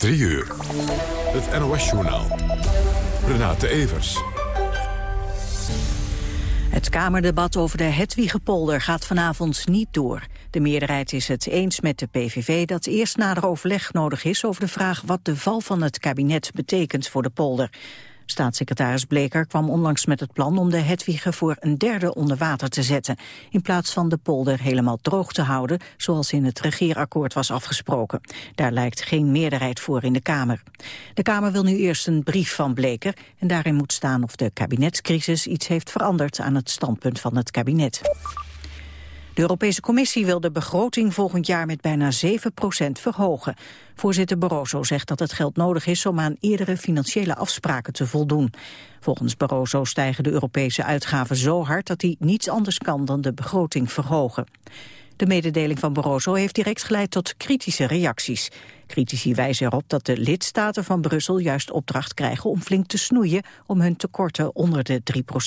3 uur. Het NOS-journaal. Renate Evers. Het Kamerdebat over de Hedwigepolder gaat vanavond niet door. De meerderheid is het eens met de PVV dat eerst nader overleg nodig is over de vraag wat de val van het kabinet betekent voor de polder. Staatssecretaris Bleker kwam onlangs met het plan om de Hetwiegen voor een derde onder water te zetten, in plaats van de polder helemaal droog te houden, zoals in het regeerakkoord was afgesproken. Daar lijkt geen meerderheid voor in de Kamer. De Kamer wil nu eerst een brief van Bleker en daarin moet staan of de kabinetscrisis iets heeft veranderd aan het standpunt van het kabinet. De Europese Commissie wil de begroting volgend jaar met bijna 7% verhogen. Voorzitter Barroso zegt dat het geld nodig is om aan eerdere financiële afspraken te voldoen. Volgens Barroso stijgen de Europese uitgaven zo hard dat hij niets anders kan dan de begroting verhogen. De mededeling van Barroso heeft direct geleid tot kritische reacties. Critici wijzen erop dat de lidstaten van Brussel juist opdracht krijgen om flink te snoeien om hun tekorten onder de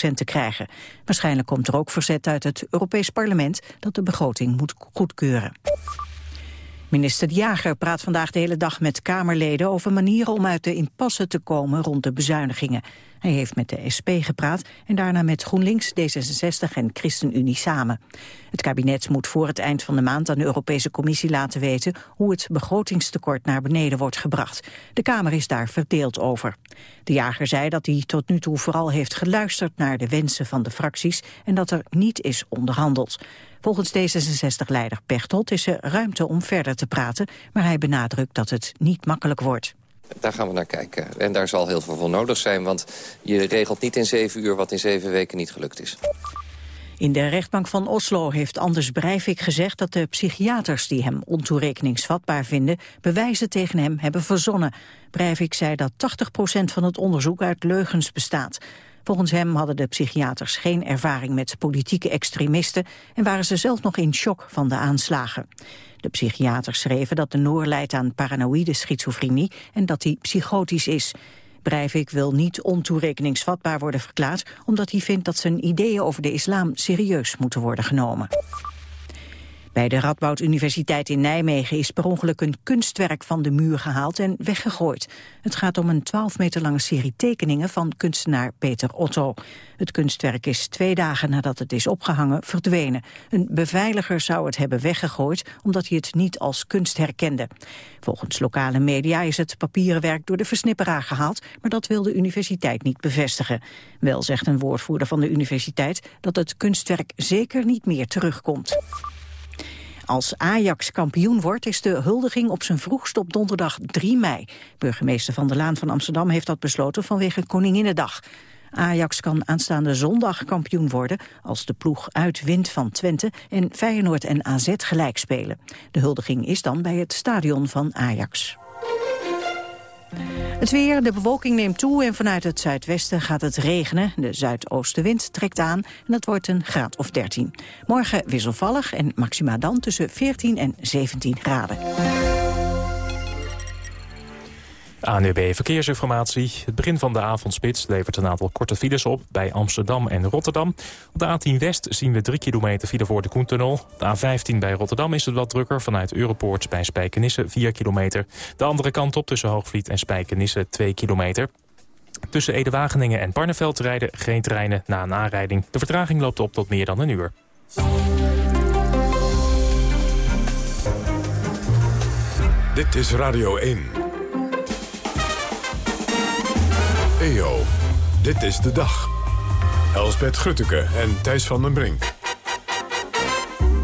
3% te krijgen. Waarschijnlijk komt er ook verzet uit het Europees Parlement dat de begroting moet goedkeuren. Minister De Jager praat vandaag de hele dag met Kamerleden over manieren om uit de impasse te komen rond de bezuinigingen. Hij heeft met de SP gepraat en daarna met GroenLinks, D66 en ChristenUnie samen. Het kabinet moet voor het eind van de maand aan de Europese Commissie laten weten hoe het begrotingstekort naar beneden wordt gebracht. De Kamer is daar verdeeld over. De jager zei dat hij tot nu toe vooral heeft geluisterd naar de wensen van de fracties en dat er niet is onderhandeld. Volgens D66-leider Pechtold is er ruimte om verder te praten, maar hij benadrukt dat het niet makkelijk wordt. Daar gaan we naar kijken. En daar zal heel veel voor nodig zijn, want je regelt niet in zeven uur wat in zeven weken niet gelukt is. In de rechtbank van Oslo heeft Anders Breivik gezegd dat de psychiaters die hem ontoerekeningsvatbaar vinden bewijzen tegen hem hebben verzonnen. Breivik zei dat 80% van het onderzoek uit leugens bestaat. Volgens hem hadden de psychiaters geen ervaring met politieke extremisten en waren ze zelf nog in shock van de aanslagen. De psychiaters schreven dat de Noor leidt aan paranoïde schizofrenie en dat hij psychotisch is. Breivik wil niet ontoerekeningsvatbaar worden verklaard... omdat hij vindt dat zijn ideeën over de islam serieus moeten worden genomen. Bij de Radboud Universiteit in Nijmegen is per ongeluk een kunstwerk van de muur gehaald en weggegooid. Het gaat om een 12 meter lange serie tekeningen van kunstenaar Peter Otto. Het kunstwerk is twee dagen nadat het is opgehangen verdwenen. Een beveiliger zou het hebben weggegooid omdat hij het niet als kunst herkende. Volgens lokale media is het papieren werk door de versnipperaar gehaald, maar dat wil de universiteit niet bevestigen. Wel zegt een woordvoerder van de universiteit dat het kunstwerk zeker niet meer terugkomt. Als Ajax kampioen wordt, is de huldiging op zijn vroegst op donderdag 3 mei. Burgemeester Van der Laan van Amsterdam heeft dat besloten vanwege Koninginnedag. Ajax kan aanstaande zondag kampioen worden als de ploeg uitwint van Twente en Feyenoord en AZ gelijk spelen. De huldiging is dan bij het stadion van Ajax. Het weer, de bewolking neemt toe en vanuit het zuidwesten gaat het regenen. De zuidoostenwind trekt aan en het wordt een graad of 13. Morgen wisselvallig en maxima dan tussen 14 en 17 graden. ANUB Verkeersinformatie. Het begin van de avondspits levert een aantal korte files op... bij Amsterdam en Rotterdam. Op de A10 West zien we 3 kilometer file voor de Koentunnel. De A15 bij Rotterdam is het wat drukker. Vanuit Europoort bij Spijkenisse 4 kilometer. De andere kant op tussen Hoogvliet en Spijkenisse 2 kilometer. Tussen Ede-Wageningen en Barneveld rijden geen treinen na een aanrijding. De vertraging loopt op tot meer dan een uur. Dit is Radio 1. EO, dit is de dag. Elsbeth Grutteke en Thijs van den Brink.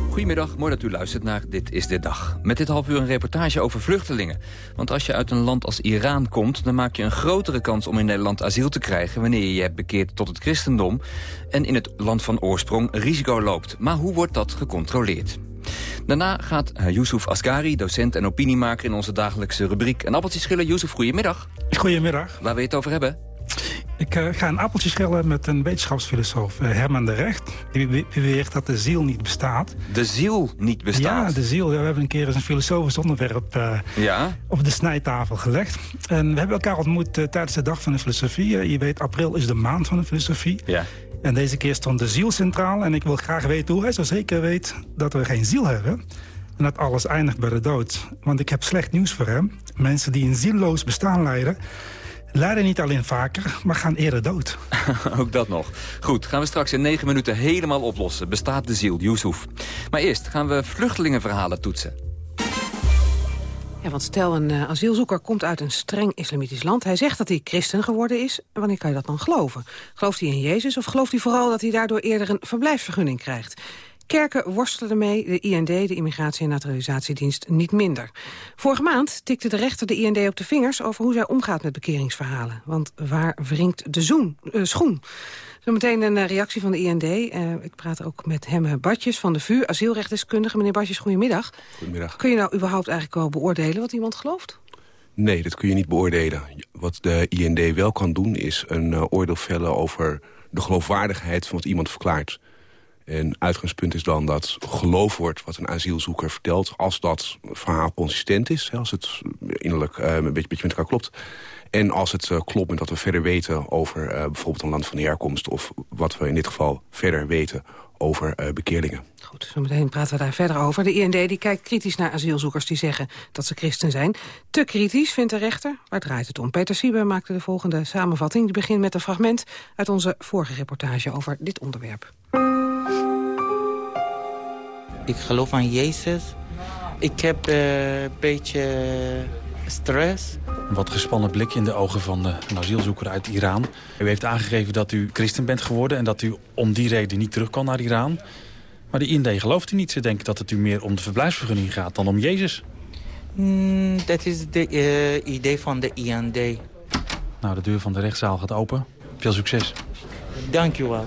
Goedemiddag, mooi dat u luistert naar Dit is de Dag. Met dit half uur een reportage over vluchtelingen. Want als je uit een land als Iran komt... dan maak je een grotere kans om in Nederland asiel te krijgen... wanneer je je hebt bekeerd tot het christendom... en in het land van oorsprong risico loopt. Maar hoe wordt dat gecontroleerd? Daarna gaat eh, Yusuf Asgari, docent en opiniemaker in onze dagelijkse rubriek... een appeltje schillen. Yusuf, goedemiddag. Goedemiddag. Waar wil je het over hebben? Ik uh, ga een appeltje schillen met een wetenschapsfilosoof, uh, Herman de Recht. Die beweert dat de ziel niet bestaat. De ziel niet bestaat? Ja, de ziel. Ja, we hebben een keer eens een filosofisch onderwerp uh, ja? op de snijtafel gelegd. En we hebben elkaar ontmoet tijdens de Dag van de Filosofie. je weet, april is de maand van de filosofie. Ja. En deze keer stond de ziel centraal. En ik wil graag weten hoe hij zo zeker weet dat we geen ziel hebben. En dat alles eindigt bij de dood. Want ik heb slecht nieuws voor hem. Mensen die een zieloos bestaan leiden... lijden niet alleen vaker, maar gaan eerder dood. Ook dat nog. Goed, gaan we straks in negen minuten helemaal oplossen. Bestaat de ziel, Yusuf. Maar eerst gaan we vluchtelingenverhalen toetsen. Ja, want stel een uh, asielzoeker komt uit een streng islamitisch land. Hij zegt dat hij christen geworden is. Wanneer kan je dat dan geloven? Gelooft hij in Jezus of gelooft hij vooral dat hij daardoor eerder een verblijfsvergunning krijgt? Kerken worstelen ermee, de IND, de Immigratie- en Naturalisatiedienst, niet minder. Vorige maand tikte de rechter de IND op de vingers over hoe zij omgaat met bekeringsverhalen. Want waar wringt de zoen, uh, schoen? Zometeen een eh, reactie van de IND. Uh, ik praat ook met Hemme Badjes van de VU, asielrechtdeskundige. Meneer Badjes, goedemiddag. Goedemiddag. Kun je nou überhaupt eigenlijk wel beoordelen wat iemand gelooft? Nee, dat kun je niet beoordelen. Wat de IND wel kan doen is een uh, oordeel vellen over de geloofwaardigheid van wat iemand verklaart. En uitgangspunt is dan dat geloof wordt wat een asielzoeker vertelt... als dat verhaal consistent is, als het innerlijk uh, een beetje, beetje met elkaar klopt... En als het uh, klopt met wat we verder weten over bijvoorbeeld een land van herkomst... of wat we in dit geval verder weten over bekeerlingen. Goed, zometeen praten we daar verder over. De IND die kijkt kritisch naar asielzoekers die zeggen dat ze christen zijn. Te kritisch, vindt de rechter. Waar draait het om? Peter Siebe maakte de volgende samenvatting. Die begint met een fragment uit onze vorige reportage over dit onderwerp. Ik geloof aan Jezus. Ik heb een beetje stress. Een wat gespannen blik in de ogen van de, een asielzoeker uit Iran. U heeft aangegeven dat u christen bent geworden... en dat u om die reden niet terug kan naar Iran. Maar de IND gelooft u niet. Ze denken dat het u meer om de verblijfsvergunning gaat dan om Jezus. Mm, dat is het uh, idee van de IND. Nou, de deur van de rechtszaal gaat open. Veel succes. Dank u wel.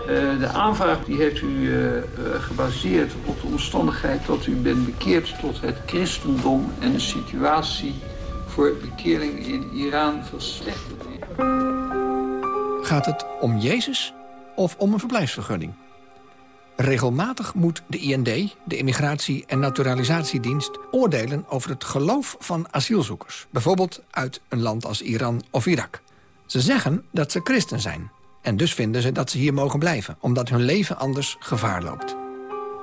Uh, de aanvraag die heeft u uh, gebaseerd op de omstandigheid dat u bent bekeerd tot het christendom en de situatie voor bekering in Iran verslechterd is. Gaat het om Jezus of om een verblijfsvergunning? Regelmatig moet de IND, de Immigratie- en Naturalisatiedienst... oordelen over het geloof van asielzoekers. Bijvoorbeeld uit een land als Iran of Irak. Ze zeggen dat ze christen zijn. En dus vinden ze dat ze hier mogen blijven, omdat hun leven anders gevaar loopt.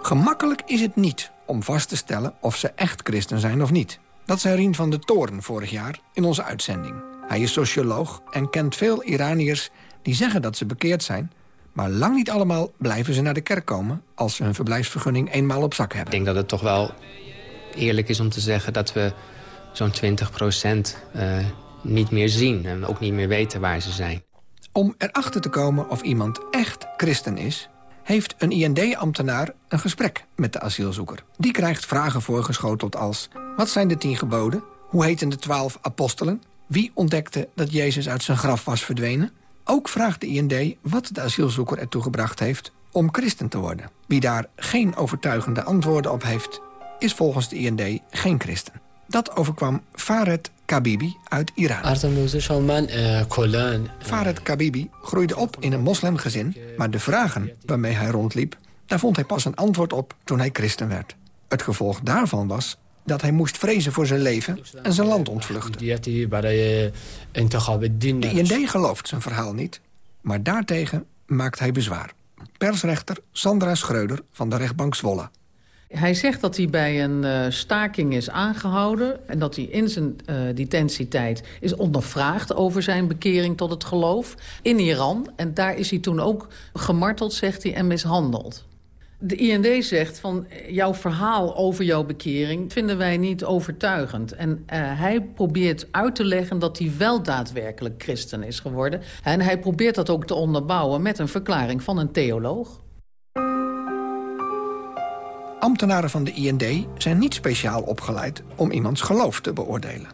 Gemakkelijk is het niet om vast te stellen of ze echt christen zijn of niet. Dat zei Rien van de Toren vorig jaar in onze uitzending. Hij is socioloog en kent veel Iraniërs die zeggen dat ze bekeerd zijn... maar lang niet allemaal blijven ze naar de kerk komen... als ze hun verblijfsvergunning eenmaal op zak hebben. Ik denk dat het toch wel eerlijk is om te zeggen dat we zo'n 20 procent uh, niet meer zien... en ook niet meer weten waar ze zijn. Om erachter te komen of iemand echt christen is... heeft een IND-ambtenaar een gesprek met de asielzoeker. Die krijgt vragen voorgeschoteld als... wat zijn de tien geboden? Hoe heten de twaalf apostelen? Wie ontdekte dat Jezus uit zijn graf was verdwenen? Ook vraagt de IND wat de asielzoeker ertoe gebracht heeft om christen te worden. Wie daar geen overtuigende antwoorden op heeft... is volgens de IND geen christen. Dat overkwam Fared Kabibi uit Iran. Fared Kabibi groeide op in een moslimgezin... maar de vragen waarmee hij rondliep... daar vond hij pas een antwoord op toen hij christen werd. Het gevolg daarvan was dat hij moest vrezen voor zijn leven en zijn land ontvluchten. De IND gelooft zijn verhaal niet, maar daartegen maakt hij bezwaar. Persrechter Sandra Schreuder van de rechtbank Zwolle. Hij zegt dat hij bij een uh, staking is aangehouden... en dat hij in zijn uh, detentietijd is ondervraagd over zijn bekering tot het geloof in Iran. En daar is hij toen ook gemarteld, zegt hij, en mishandeld. De IND zegt van jouw verhaal over jouw bekering vinden wij niet overtuigend. En uh, hij probeert uit te leggen dat hij wel daadwerkelijk christen is geworden. En hij probeert dat ook te onderbouwen met een verklaring van een theoloog. Ambtenaren van de IND zijn niet speciaal opgeleid om iemands geloof te beoordelen.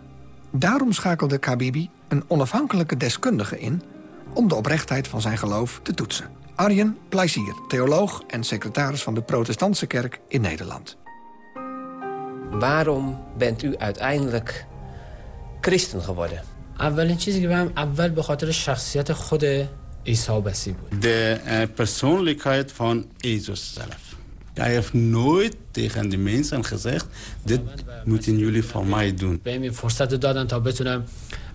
Daarom schakelde Kabibi een onafhankelijke deskundige in... om de oprechtheid van zijn geloof te toetsen. Arjen Pleisier, theoloog en secretaris van de protestantse kerk in Nederland. Waarom bent u uiteindelijk christen geworden? De uh, persoonlijkheid van Jezus zelf. Hij heeft nooit tegen de mensen gezegd... dit moeten jullie voor mij doen.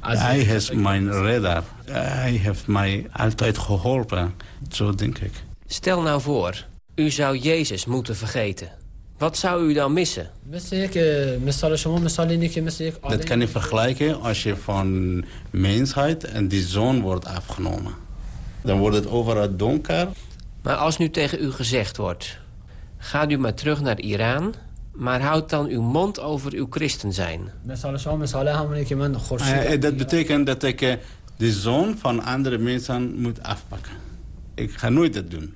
Hij is mijn redder. Hij heeft mij altijd geholpen. Zo denk ik. Stel nou voor, u zou Jezus moeten vergeten. Wat zou u dan missen? Dat kan je vergelijken als je van mensheid en die zon wordt afgenomen. Dan wordt het overal donker. Maar als nu tegen u gezegd wordt... gaat u maar terug naar Iran... maar houd dan uw mond over uw christen zijn. Eh, dat betekent dat ik eh, de zon van andere mensen moet afpakken. Ik ga nooit dat doen.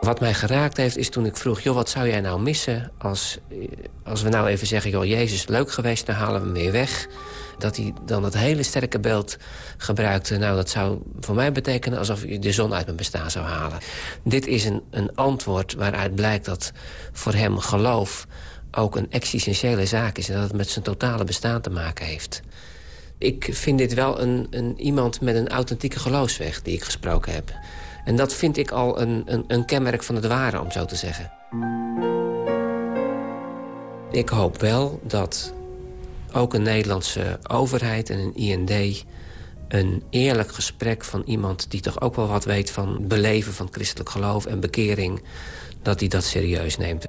Wat mij geraakt heeft is toen ik vroeg... joh, wat zou jij nou missen als, eh, als we nou even zeggen... joh, Jezus, leuk geweest, dan halen we hem weer weg. Dat hij dan dat hele sterke beeld gebruikte. Nou, dat zou voor mij betekenen alsof je de zon uit mijn bestaan zou halen. Dit is een, een antwoord waaruit blijkt dat voor hem geloof... ook een existentiële zaak is... en dat het met zijn totale bestaan te maken heeft. Ik vind dit wel een, een, iemand met een authentieke geloofsweg die ik gesproken heb. En dat vind ik al een, een, een kenmerk van het ware, om zo te zeggen. Ik hoop wel dat ook een Nederlandse overheid en een IND... een eerlijk gesprek van iemand die toch ook wel wat weet... van beleven van christelijk geloof en bekering... dat hij dat serieus neemt.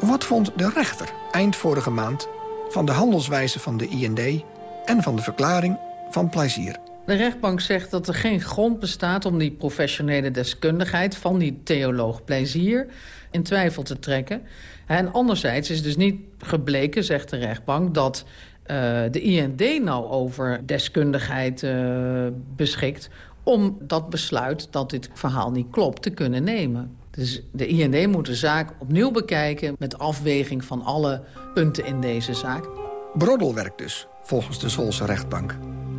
Wat vond de rechter eind vorige maand van de handelswijze van de IND... en van de verklaring van plezier? De rechtbank zegt dat er geen grond bestaat om die professionele deskundigheid... van die theoloog plezier in twijfel te trekken. En anderzijds is dus niet gebleken, zegt de rechtbank... dat uh, de IND nou over deskundigheid uh, beschikt... om dat besluit dat dit verhaal niet klopt te kunnen nemen. Dus de IND moet de zaak opnieuw bekijken... met afweging van alle punten in deze zaak. Broddelwerk dus, volgens de Zwolse rechtbank.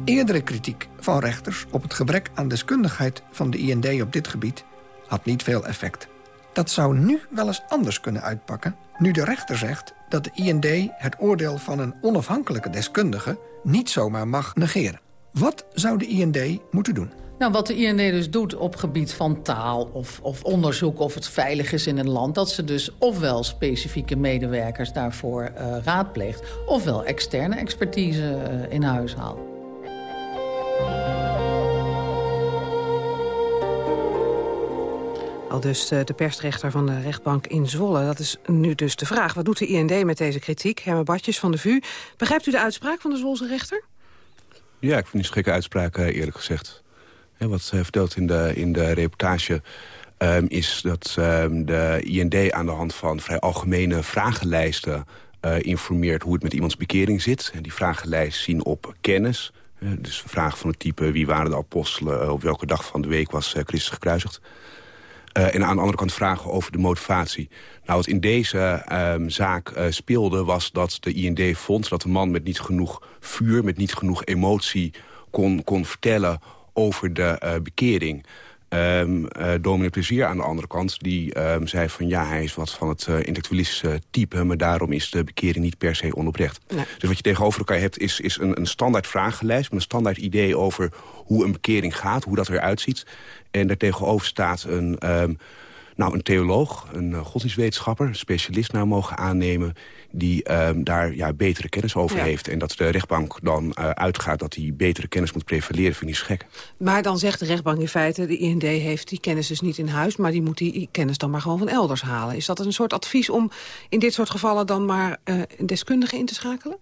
Eerdere kritiek van rechters op het gebrek aan deskundigheid van de IND op dit gebied had niet veel effect. Dat zou nu wel eens anders kunnen uitpakken... nu de rechter zegt dat de IND het oordeel van een onafhankelijke deskundige... niet zomaar mag negeren. Wat zou de IND moeten doen? Nou, wat de IND dus doet op gebied van taal of, of onderzoek of het veilig is in een land... dat ze dus ofwel specifieke medewerkers daarvoor uh, raadpleegt... ofwel externe expertise uh, in huis haalt. Al dus eh, de persrechter van de rechtbank in Zwolle. Dat is nu dus de vraag. Wat doet de IND met deze kritiek? Herman Badjes van de VU. Begrijpt u de uitspraak van de Zwolse rechter? Ja, ik vind die schikke uitspraak eh, eerlijk gezegd. wat zij vertelt in de, in de reportage... Um, is dat um, de IND aan de hand van vrij algemene vragenlijsten... Uh, informeert hoe het met iemands bekering zit. En die vragenlijst zien op kennis. Uh, dus vragen van het type wie waren de apostelen... op welke dag van de week was Christus gekruisigd. En aan de andere kant vragen over de motivatie. Nou, wat in deze um, zaak speelde was dat de IND vond... dat de man met niet genoeg vuur, met niet genoeg emotie... kon, kon vertellen over de bekering. Um, uh, dominee Plezier aan de andere kant, die um, zei van... ja, hij is wat van het uh, intellectualistische type... maar daarom is de bekering niet per se onoprecht. Nee. Dus wat je tegenover elkaar hebt is, is een, een standaard vragenlijst... met een standaard idee over hoe een bekering gaat, hoe dat eruit ziet. En daartegenover staat een, um, nou, een theoloog, een uh, godsdienstwetenschapper... een specialist nou mogen aannemen die um, daar ja, betere kennis over ja. heeft. En dat de rechtbank dan uh, uitgaat dat hij betere kennis moet prevaleren, vind ik niet gek. Maar dan zegt de rechtbank in feite, de IND heeft die kennis dus niet in huis... maar die moet die kennis dan maar gewoon van elders halen. Is dat een soort advies om in dit soort gevallen dan maar uh, een deskundige in te schakelen?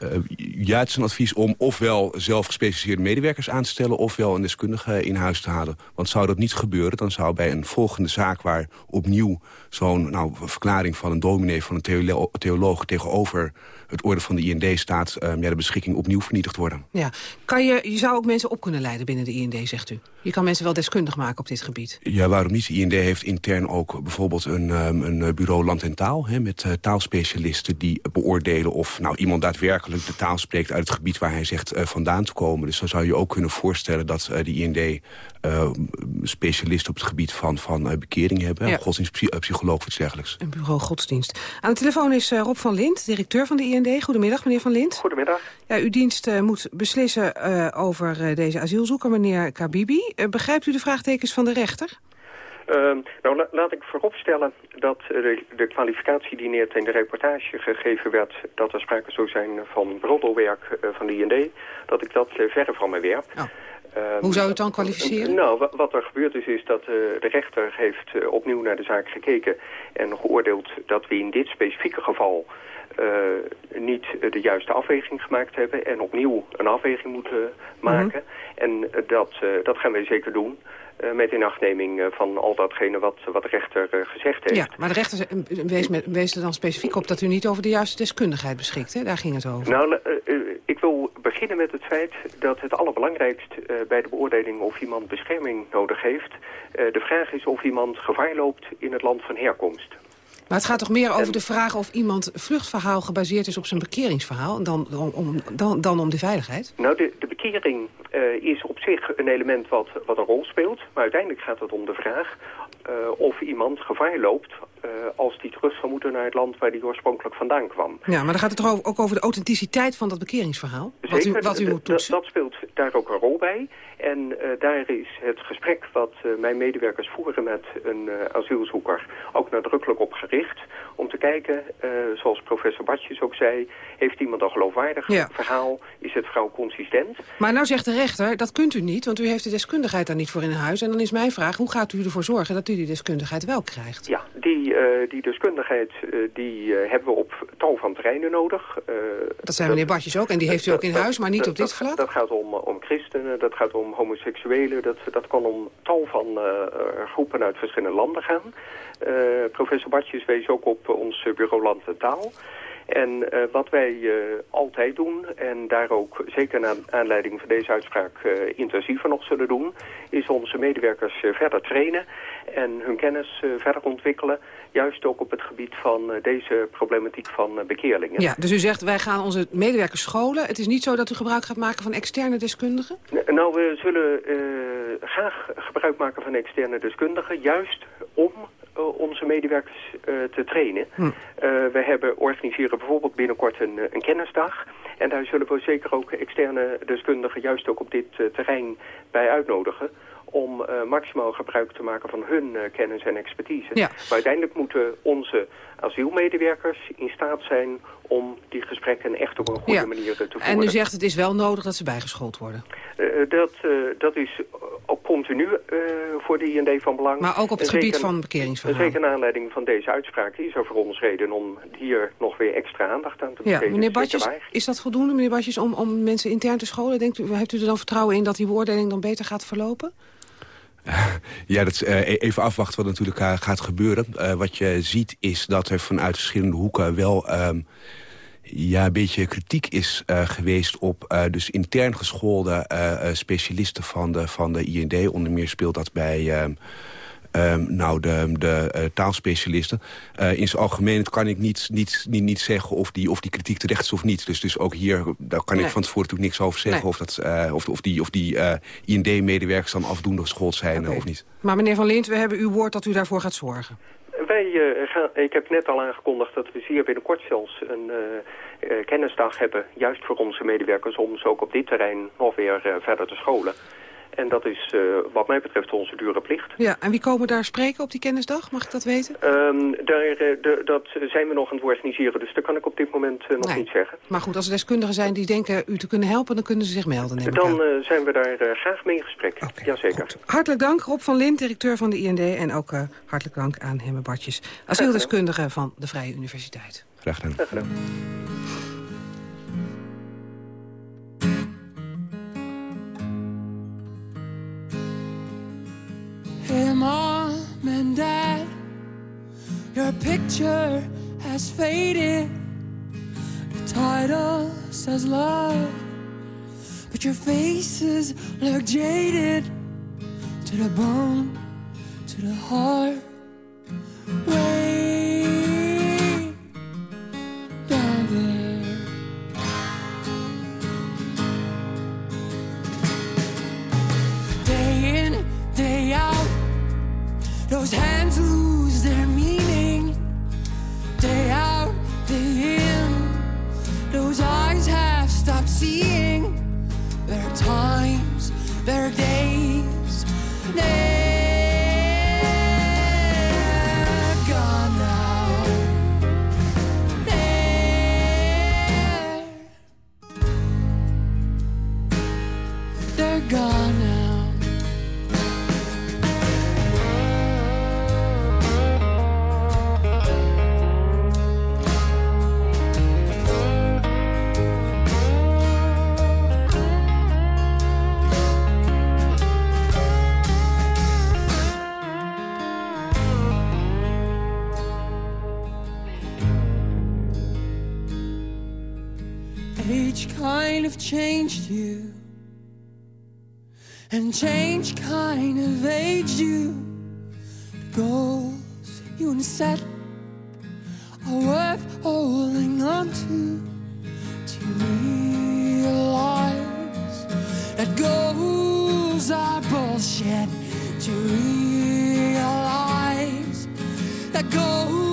Het is een advies om ofwel zelf gespecialiseerde medewerkers aan te stellen... ofwel een deskundige in huis te halen. Want zou dat niet gebeuren, dan zou bij een volgende zaak... waar opnieuw zo'n nou, verklaring van een dominee, van een theolo theoloog... tegenover het orde van de IND staat... Um, ja, de beschikking opnieuw vernietigd worden. Ja. Kan je, je zou ook mensen op kunnen leiden binnen de IND, zegt u? Je kan mensen wel deskundig maken op dit gebied. Ja, waarom niet? De IND heeft intern ook bijvoorbeeld een, um, een bureau land en taal... Hè, met uh, taalspecialisten die beoordelen of nou, iemand daadwerkelijk de taal spreekt... uit het gebied waar hij zegt uh, vandaan te komen. Dus dan zou je ook kunnen voorstellen dat de IND... Uh, specialisten op het gebied van, van uh, bekering hebben. Ja. Godsdienstpsycholoog of iets dergelijks. Een bureau godsdienst. Aan de telefoon is uh, Rob van Lint, directeur van de IND. Goedemiddag, meneer van Lint. Goedemiddag. Ja, uw dienst moet beslissen over deze asielzoeker, meneer Kabibi. begrijpt u de vraagtekens van de rechter? Uh, nou, la laat ik vooropstellen dat de, de kwalificatie die net in de reportage gegeven werd... dat er sprake zou zijn van broddelwerk uh, van de IND, dat ik dat uh, verre van me werp. Oh. Ehm, Hoe zou het dan kwalificeren? Nou, wat er gebeurd is, is dat de rechter heeft opnieuw naar de zaak gekeken... en geoordeeld dat we in dit specifieke geval niet de juiste afweging gemaakt hebben... en opnieuw een afweging moeten maken. Mhm. En dat, dat gaan wij zeker doen. Met inachtneming van al datgene wat, wat de rechter gezegd heeft. Ja, maar de rechter wees, wees, er dan specifiek op dat u niet over de juiste deskundigheid beschikt. Hè? Daar ging het over. Nou, ik wil beginnen met het feit dat het allerbelangrijkst bij de beoordeling of iemand bescherming nodig heeft... de vraag is of iemand gevaar loopt in het land van herkomst. Maar het gaat toch meer over de vraag of iemand vluchtverhaal gebaseerd is op zijn bekeringsverhaal... dan, om, dan, dan om de veiligheid? Nou, de, de bekering uh, is op zich een element wat, wat een rol speelt. Maar uiteindelijk gaat het om de vraag uh, of iemand gevaar loopt uh, als die terug zou moeten naar het land waar die oorspronkelijk vandaan kwam. Ja, maar dan gaat het toch ook over de authenticiteit van dat bekeringsverhaal? Zeker, wat u, wat u moet toetsen? Dat, speelt daar ook een rol bij. En uh, daar is het gesprek wat uh, mijn medewerkers voeren met een uh, asielzoeker ook nadrukkelijk op gericht. Om te kijken, zoals professor Bartjes ook zei, heeft iemand een geloofwaardig ja. verhaal? Is het vrouw consistent? Maar nou zegt de rechter, dat kunt u niet, want u heeft de deskundigheid daar niet voor in huis. En dan is mijn vraag, hoe gaat u ervoor zorgen dat u die deskundigheid wel krijgt? Ja, die, die deskundigheid die, hebben we op tal van terreinen nodig. dat zijn meneer Bartjes ook, en die heeft u ook in huis, maar niet op dit vlak? Dat gaat om, om christenen, dat gaat om homoseksuelen. Dat, dat kan om tal van uh, groepen uit verschillende landen gaan. Uh, professor Bartjes wees ook op ons bureau Land en Taal. En wat wij altijd doen, en daar ook zeker naar aanleiding van deze uitspraak intensiever nog zullen doen, is onze medewerkers verder trainen en hun kennis verder ontwikkelen. Juist ook op het gebied van deze problematiek van bekeerlingen. Ja, dus u zegt wij gaan onze medewerkers scholen. Het is niet zo dat u gebruik gaat maken van externe deskundigen? Nou, we zullen graag gebruik maken van externe deskundigen, juist om onze medewerkers uh, te trainen. Hm. Uh, we hebben, organiseren bijvoorbeeld binnenkort een, een, kennisdag. En daar zullen we zeker ook externe deskundigen juist ook op dit terrein bij uitnodigen om uh, maximaal gebruik te maken van hun uh, kennis en expertise. Ja. Maar uiteindelijk moeten onze asielmedewerkers in staat zijn om die gesprekken echt op een goede ja. manier te voeren. En u zegt het is wel nodig dat ze bijgeschoold worden? Uh, dat, dat is ook continu voor de IND van belang. Maar ook op het en gebied zeker, van bekeringsverhaal? Zeker naar aanleiding van deze uitspraak is er voor ons reden om hier nog weer extra aandacht aan te besteden. Ja, meneer Badjes, is dat voldoende, meneer Badjes, om, om mensen intern te scholen? Denkt u, heeft u er dan vertrouwen in dat die beoordeling dan beter gaat verlopen? Ja, dat is, uh, even afwachten wat natuurlijk uh, gaat gebeuren. Uh, wat je ziet is dat er vanuit verschillende hoeken wel um, ja, een beetje kritiek is geweest op dus intern geschoolde specialisten van de, van de IND. Onder meer speelt dat bij ehm, Um, nou, de, de uh, taalspecialisten. Uh, in zijn algemeen kan ik niet, niet, niet, niet zeggen of die, of die kritiek terecht is of niet. Dus, dus ook hier daar kan nee. ik van tevoren natuurlijk niks over zeggen... Nee. Of, dat, uh, of, of die, of die IND-medewerkers dan afdoende geschoold zijn okay. of niet. Maar meneer Van Lint, we hebben uw woord dat u daarvoor gaat zorgen. Wij gaan, ik heb net al aangekondigd dat we zeer binnenkort zelfs een kennisdag hebben... juist voor onze medewerkers om ze ook op dit terrein nog weer verder te scholen. En dat is uh, wat mij betreft onze dure plicht. Ja, en wie komen daar spreken op die kennisdag? Mag ik dat weten? Um, daar, uh, de, dat zijn we nog aan het organiseren, dus dat kan ik op dit moment uh, nog nee. niet zeggen. Maar goed, als er deskundigen zijn die denken u te kunnen helpen, dan kunnen ze zich melden. Neem dan zijn we daar graag mee in gesprek. Okay, Jazeker. Goed. Hartelijk dank Rob van Lint, directeur van de IND. En ook hartelijk dank aan Hemme Bartjes, asieldeskundige van de Vrije Universiteit. Graag gedaan. Graag gedaan. Has faded. The title says love, but your faces look jaded. To the bone, to the heart. And change kind of aged you. The goals you set are worth holding on to. To realize that goals are bullshit. To realize that goals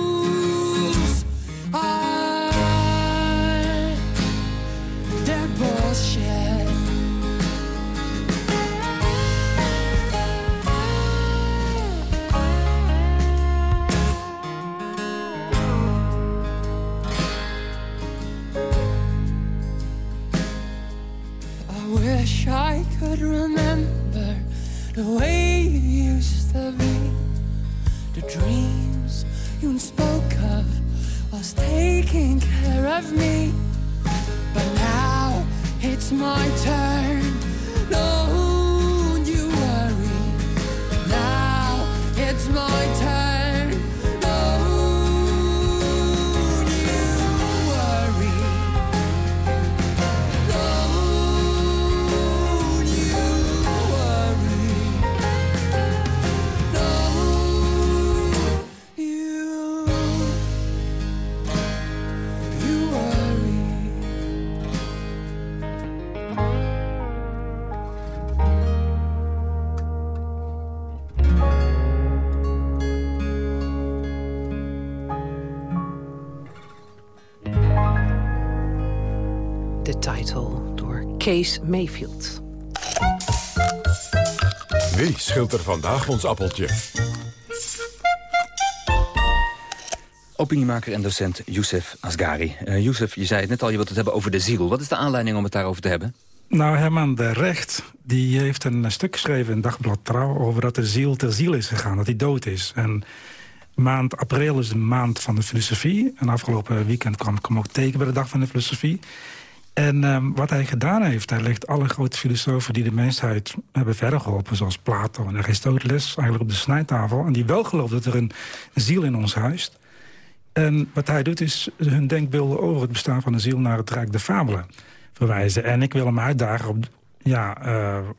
Kees Mayfield. Wie schilt er vandaag ons appeltje? Opiniemaker en docent Youssef Asgari. Uh, Youssef, je zei het net al, je wilt het hebben over de ziel. Wat is de aanleiding om het daarover te hebben? Nou, Herman de Recht die heeft een stuk geschreven in Dagblad Trouw... over dat de ziel ter ziel is gegaan, dat hij dood is. En maand april is de maand van de filosofie. En afgelopen weekend kwam ik hem ook tegen bij de Dag van de Filosofie. En um, wat hij gedaan heeft, hij legt alle grote filosofen... die de mensheid hebben verder geholpen, zoals Plato en Aristoteles... eigenlijk op de snijtafel. En die wel geloven dat er een ziel in ons huist. En wat hij doet, is hun denkbeelden over het bestaan van de ziel... naar het Rijk der Fabelen verwijzen. En ik wil hem uitdagen op... Ja,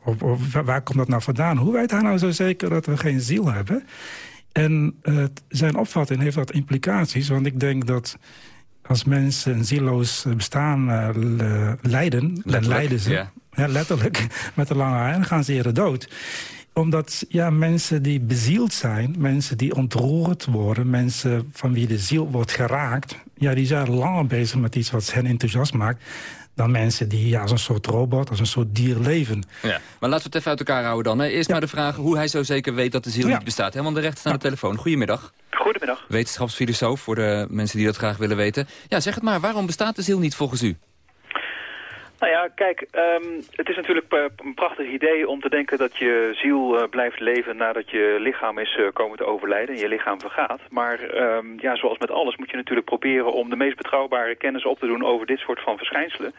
op, waar komt dat nou vandaan? Hoe weet hij nou zo zeker dat we geen ziel hebben? En uh, zijn opvatting heeft dat implicaties. Want ik denk dat als mensen een zieloos bestaan uh, leiden... dan lijden ze, ja. Ja, letterlijk, met een lange haar... en gaan ze eerder dood. Omdat ja, mensen die bezield zijn, mensen die ontroerd worden... mensen van wie de ziel wordt geraakt... Ja, die zijn langer bezig met iets wat hen enthousiast maakt dan mensen die ja, als een soort robot, als een soort dier leven. Ja, maar laten we het even uit elkaar houden dan. Hè. Eerst ja. maar de vraag hoe hij zo zeker weet dat de ziel ja. niet bestaat. Helemaal de rechter aan de telefoon. Goedemiddag. Goedemiddag. Wetenschapsfilosoof voor de mensen die dat graag willen weten. Ja, zeg het maar. Waarom bestaat de ziel niet volgens u? Nou ja, kijk, um, het is natuurlijk een prachtig idee om te denken dat je ziel uh, blijft leven nadat je lichaam is uh, komen te overlijden en je lichaam vergaat. Maar um, ja, zoals met alles moet je natuurlijk proberen om de meest betrouwbare kennis op te doen over dit soort van verschijnselen.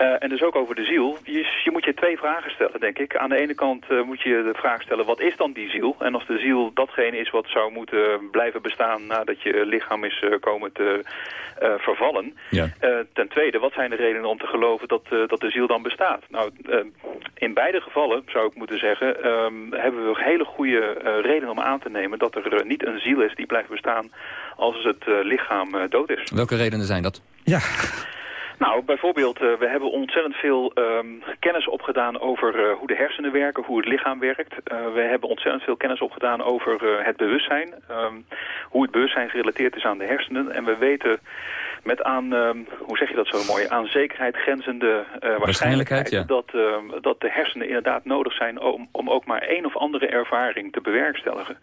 Uh, en dus ook over de ziel. Je, je, moet je twee vragen stellen, denk ik. Aan de ene kant moet je de vraag stellen, wat is dan die ziel? En als de ziel datgene is wat zou moeten blijven bestaan nadat je lichaam is komen te vervallen. Ja. ten tweede, wat zijn de redenen om te geloven dat, uh, dat de ziel dan bestaat. Nou, uh, in beide gevallen, zou ik moeten zeggen, um, hebben we hele goede uh, redenen om aan te nemen dat er niet een ziel is die blijft bestaan als het lichaam dood is. Welke redenen zijn dat? Ja. Nou, bijvoorbeeld, uh, we hebben ontzettend veel um, kennis opgedaan over uh, hoe de hersenen werken, hoe het lichaam werkt. Uh, we hebben ontzettend veel kennis opgedaan over het bewustzijn, um, hoe het bewustzijn gerelateerd is aan de hersenen. En we weten met aan, um, hoe zeg je dat zo mooi, aan zekerheid grenzende waarschijnlijkheid, waarschijnlijkheid ja. dat, dat de hersenen inderdaad nodig zijn om, om ook maar één of andere ervaring te bewerkstelligen.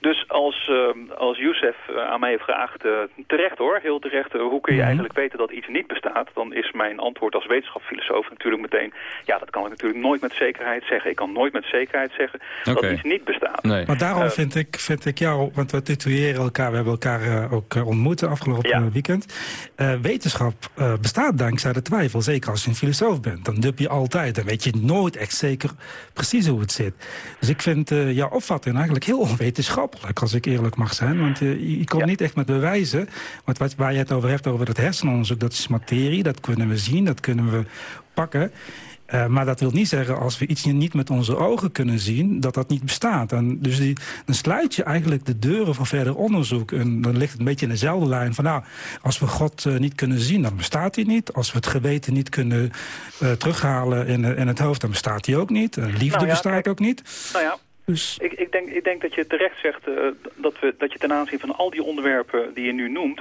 Dus als, uh, als Youssef uh, aan mij heeft gevraagd, uh, terecht hoor, heel terecht, hoe kun je eigenlijk weten dat iets niet bestaat? Dan is mijn antwoord als wetenschapsfilosoof natuurlijk meteen, ja dat kan ik natuurlijk nooit met zekerheid zeggen. Ik kan nooit met zekerheid zeggen okay. dat iets niet bestaat. Nee. Maar daarom vind, ik, vind ik jou, want we titueren elkaar, we hebben elkaar ook ontmoet afgelopen ja. weekend. wetenschap bestaat dankzij de twijfel, zeker als je een filosoof bent. Dan dub je altijd, dan weet je nooit echt zeker precies hoe het zit. Dus ik vind jouw opvatting eigenlijk heel onwetenschappelijk als ik eerlijk mag zijn. Want je, je komt niet echt met bewijzen. Want wat, waar je het over hebt, over het hersenonderzoek, dat is materie. Dat kunnen we zien, dat kunnen we pakken. Uh, maar dat wil niet zeggen, als we iets niet met onze ogen kunnen zien... dat dat niet bestaat. En dus die, dan sluit je eigenlijk de deuren voor verder onderzoek. En dan ligt het een beetje in dezelfde lijn van... nou, als we God uh, niet kunnen zien, dan bestaat hij niet. Als we het geweten niet kunnen uh, terughalen in, in het hoofd, dan bestaat hij ook niet. liefde nou ja, bestaat kijk, ook niet. Nou ja, Dus ik, ik, denk, ik denk dat je terecht zegt uh, dat, we, dat je ten aanzien van al die onderwerpen die je nu noemt...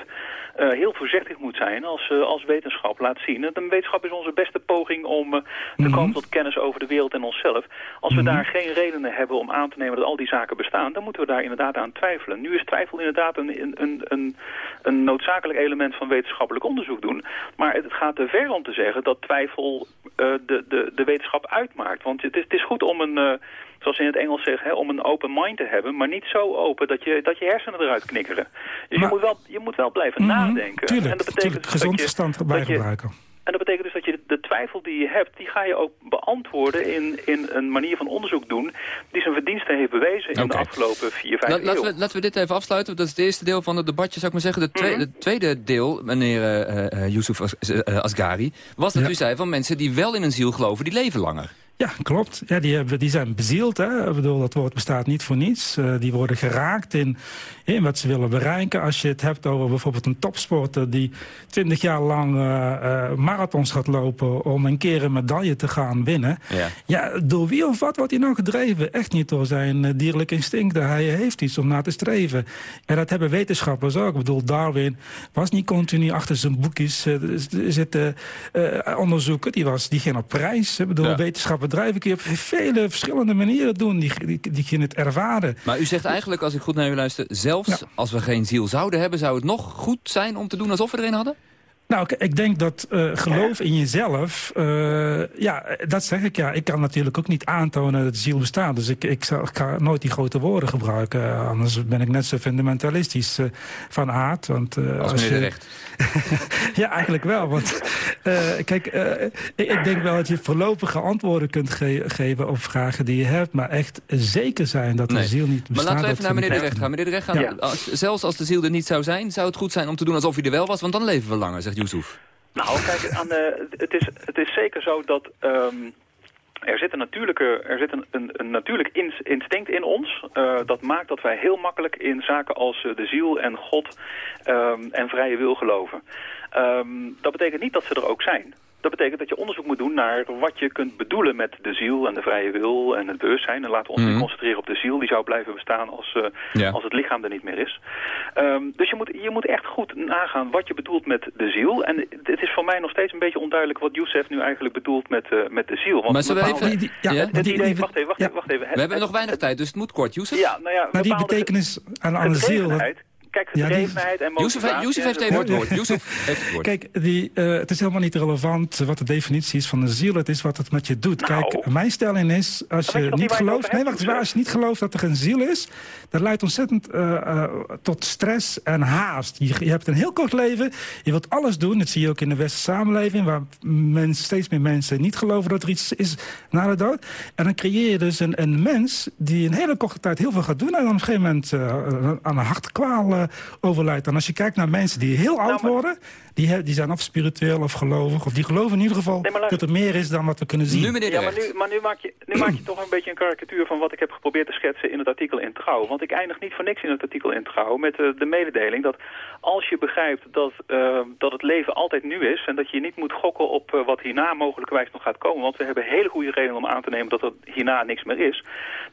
Uh, heel voorzichtig moet zijn als, uh, als wetenschap laat zien. Een wetenschap is onze beste poging om uh, te mm -hmm. komen tot kennis over de wereld en onszelf. Als we mm -hmm. daar geen redenen hebben om aan te nemen dat al die zaken bestaan... dan moeten we daar inderdaad aan twijfelen. Nu is twijfel inderdaad een, een, een, een noodzakelijk element van wetenschappelijk onderzoek doen. Maar het gaat te ver om te zeggen dat twijfel de, de, de wetenschap uitmaakt. Want het is, het is goed om een zoals ze in het Engels zeggen, hè, om een open mind te hebben, maar niet zo open dat je, dat je hersenen eruit knikkeren. Dus maar, je, moet wel, je moet wel blijven mm -hmm, nadenken. Tuurlijk, en dat betekent tuurlijk, gezond dat je, verstand erbij gebruiken. En dat betekent dus dat je de twijfel die je hebt, die ga je ook beantwoorden in, in een manier van onderzoek doen die zijn verdiensten heeft bewezen in okay. de afgelopen vier, vijf La, laten, we, laten we dit even afsluiten. Dat is het eerste deel van het debatje, zou ik maar zeggen. Het tweede, mm -hmm. tweede deel, meneer uh, uh, Yusuf As, uh, Asgari, was dat ja. u zei van mensen die wel in een ziel geloven, die leven langer. Ja, klopt. Ja, die, hebben, die zijn bezield. Hè. Ik bedoel, dat woord bestaat niet voor niets. Uh, die worden geraakt in, in wat ze willen bereiken. Als je het hebt over bijvoorbeeld een topsporter... die twintig jaar lang uh, uh, marathons gaat lopen... om een keer een medaille te gaan winnen. Ja. ja door wie of wat wordt hij nou gedreven? Echt niet door zijn dierlijke instincten. Hij heeft iets om naar te streven. En dat hebben wetenschappers ook. Ik bedoel, Darwin was niet continu achter zijn boekjes zitten onderzoeken. Die, was, die ging op prijs. Ik bedoel, ja. wetenschappers bedrijven kun je op vele verschillende manieren doen die, die, die je het ervaren. Maar u zegt eigenlijk, als ik goed naar u luister... zelfs ja. als we geen ziel zouden hebben... zou het nog goed zijn om te doen alsof we er een hadden? Nou, ik denk dat uh, geloof in jezelf, uh, ja, dat zeg ik ja. Ik kan natuurlijk ook niet aantonen dat de ziel bestaat. Dus ik, ik, zal, ik ga nooit die grote woorden gebruiken. Uh, anders ben ik net zo fundamentalistisch van aard. Want, als, als je recht. ja, eigenlijk wel. Want kijk, ik, ik, denk wel dat je voorlopige antwoorden kunt ge geven op vragen die je hebt. Maar echt zeker zijn dat nee. de ziel niet bestaat. Maar laten we even naar meneer de Recht gaan. Meneer de Recht gaan, ja. als, zelfs als de ziel er niet zou zijn, zou het goed zijn om te doen alsof hij er wel was. Want dan leven we langer, zegt Nou, kijk, aan, het, is, het is zeker zo dat um, er zit een, natuurlijke, er zit een, een, natuurlijk instinct in ons. Uh, dat maakt dat wij heel makkelijk in zaken als uh, de ziel en God um, en vrije wil geloven. Um, dat betekent niet dat ze er ook zijn. Dat betekent dat je onderzoek moet doen naar wat je kunt bedoelen met de ziel en de vrije wil en het bewustzijn. En laten we ons mm -hmm. concentreren op de ziel. Die zou blijven bestaan als, uh, ja. als het lichaam er niet meer is. Um, dus je moet, je moet echt goed nagaan wat je bedoelt met de ziel. En het is voor mij nog steeds een beetje onduidelijk wat Youssef nu eigenlijk bedoelt met, uh, met de ziel. Want maar zullen we even... Die, ja, het, het die, idee, wacht even, wacht, ja. even, wacht even. We hebben nog weinig tijd, dus het moet kort. Youssef? Ja, nou ja, maar die betekenis aan, aan de ziel... Kijk, gedrevenheid en motivatie. Youssef heeft even het woord. Heeft het woord. Kijk, die, uh, het is helemaal niet relevant wat de definitie is van de ziel. Het is wat het met je doet. Nou, Kijk, mijn stelling is, als je, je niet gelooft... Nee, wacht, als je niet gelooft dat er een ziel is... dat leidt ontzettend uh, uh, tot stress en haast. Je, je, hebt een heel kort leven. Je wilt alles doen. Dat zie je ook in de westerse samenleving... waar mensen, steeds meer mensen niet geloven dat er iets is na de dood. En dan creëer je dus een, een mens die in hele korte tijd heel veel gaat doen... en dan op een gegeven moment aan een hartkwaal overlijdt. En als je kijkt naar mensen die heel oud nou, worden... Die, die zijn of spiritueel of gelovig... of die geloven in ieder geval nee, dat er meer is dan wat we kunnen zien. Nu, meneer ja, maar, nu, maar nu, maak je, nu maak je toch een beetje een karikatuur... van wat ik heb geprobeerd te schetsen in het artikel in Trouw. Want ik eindig niet voor niks in het artikel in Trouw... met de, de mededeling dat als je begrijpt dat, uh, dat het leven altijd nu is... en dat je niet moet gokken op uh, wat hierna mogelijkerwijs nog gaat komen... want we hebben hele goede redenen om aan te nemen dat er hierna niks meer is...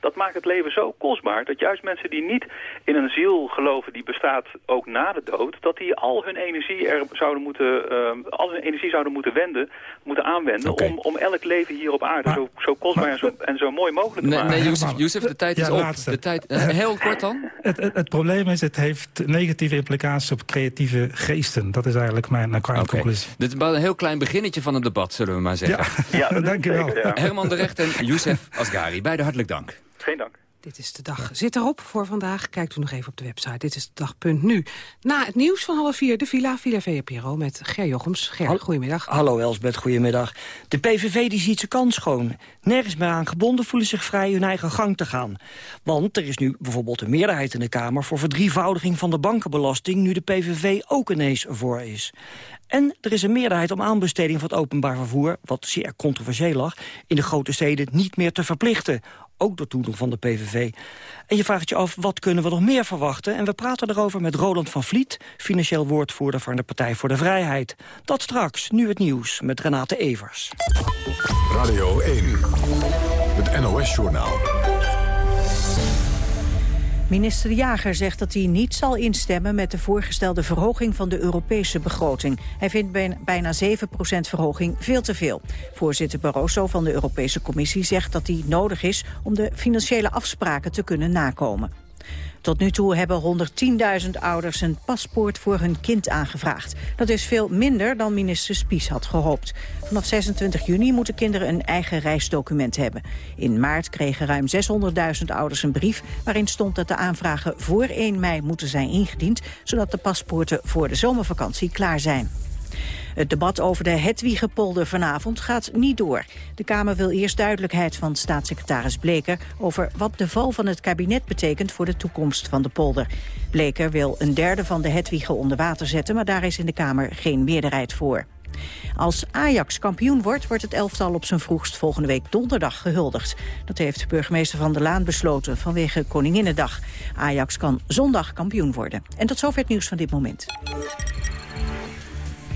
dat maakt het leven zo kostbaar... dat juist mensen die niet in een ziel geloven die bestaat ook na de dood... dat die al hun energie er zouden moeten, uh, al hun energie zouden moeten wenden, moeten aanwenden... Okay. Om, om elk leven hier op aarde maar, zo, zo kostbaar maar, en, zo, en zo mooi mogelijk te nee, maken. Nee, Youssef de tijd is ja, op. Laatste. De tijd, uh, heel kort dan. Het, het, het, probleem is, het heeft negatieve implicaties op creatieve geesten. Dat is eigenlijk mijn uh, okay. conclusie. Dit is een heel klein beginnetje van het debat, zullen we maar zeggen. Ja, ja dank u wel. Herman de Recht en Youssef Asgari, beide hartelijk dank. Geen dank. Dit is de dag. Zit erop voor vandaag. Kijkt u nog even op de website. Dit is de dag.nu. Na het nieuws van half vier, de Villa, Villa VPRO met Ger Jochems. Ger, goedemiddag. Hallo Elsbeth, goedemiddag. De PVV die ziet zijn kans schoon. Nergens meer aan gebonden voelen zich vrij hun eigen gang te gaan. Want er is nu bijvoorbeeld een meerderheid in de Kamer... voor verdrievoudiging van de bankenbelasting... nu de PVV ook ineens voor is. En er is een meerderheid om aanbesteding van het openbaar vervoer... wat zeer controversieel lag, in de grote steden niet meer te verplichten ook door toedoen van de PVV. En je vraagt je af, wat kunnen we nog meer verwachten? En we praten erover met Roland van Vliet, financieel woordvoerder van de Partij voor de Vrijheid. Dat straks, nu het nieuws, met Renate Evers. Radio 1, het NOS-journaal. Minister Jager zegt dat hij niet zal instemmen met de voorgestelde verhoging van de Europese begroting. Hij vindt bijna 7% verhoging veel te veel. Voorzitter Barroso van de Europese Commissie zegt dat die nodig is om de financiële afspraken te kunnen nakomen. Tot nu toe hebben 110.000 ouders een paspoort voor hun kind aangevraagd. Dat is veel minder dan minister Spies had gehoopt. Vanaf 26 juni moeten kinderen een eigen reisdocument hebben. In maart kregen ruim 600.000 ouders een brief... waarin stond dat de aanvragen voor 1 mei moeten zijn ingediend... zodat de paspoorten voor de zomervakantie klaar zijn. Het debat over de Hedwigepolder vanavond gaat niet door. De Kamer wil eerst duidelijkheid van staatssecretaris Bleker... over wat de val van het kabinet betekent voor de toekomst van de polder. Bleker wil een derde van de Hedwigen onder water zetten... maar daar is in de Kamer geen meerderheid voor. Als Ajax kampioen wordt, wordt het elftal op zijn vroegst volgende week donderdag gehuldigd. Dat heeft burgemeester Van der Laan besloten vanwege Koninginnedag. Ajax kan zondag kampioen worden. En tot zover het nieuws van dit moment.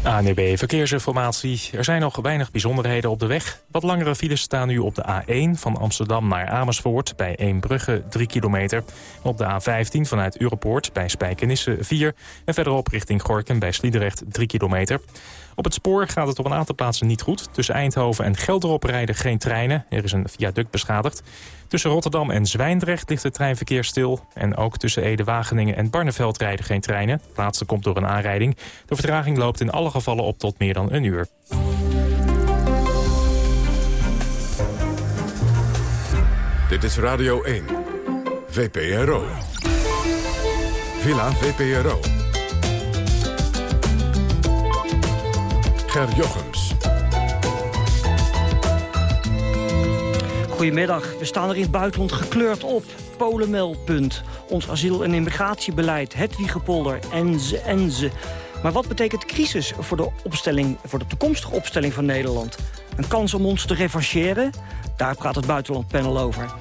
ANB Verkeersinformatie. Er zijn nog weinig bijzonderheden op de weg. Wat langere files staan nu op de A1 van Amsterdam naar Amersfoort... bij Eembrugge 3 kilometer. Op de A15 vanuit Europoort bij Spijkenisse 4. En verderop richting Gorken bij Sliedrecht 3 kilometer. Op het spoor gaat het op een aantal plaatsen niet goed. Tussen Eindhoven en Gelderop rijden geen treinen. Er is een viaduct beschadigd. Tussen Rotterdam en Zwijndrecht ligt het treinverkeer stil. En ook tussen Ede, Wageningen en Barneveld rijden geen treinen. Het laatste komt door een aanrijding. De vertraging loopt in alle gevallen op tot meer dan een uur. Dit is Radio 1. VPRO. Villa VPRO. Ger Jochems. Goedemiddag, we staan er in het buitenland gekleurd op. Polenmeldpunt, ons asiel- en immigratiebeleid, het Wiegepolder, enze, enze. Maar wat betekent crisis voor de, opstelling, voor de toekomstige opstelling van Nederland? Een kans om ons te revancheren? Daar praat het buitenlandpanel over.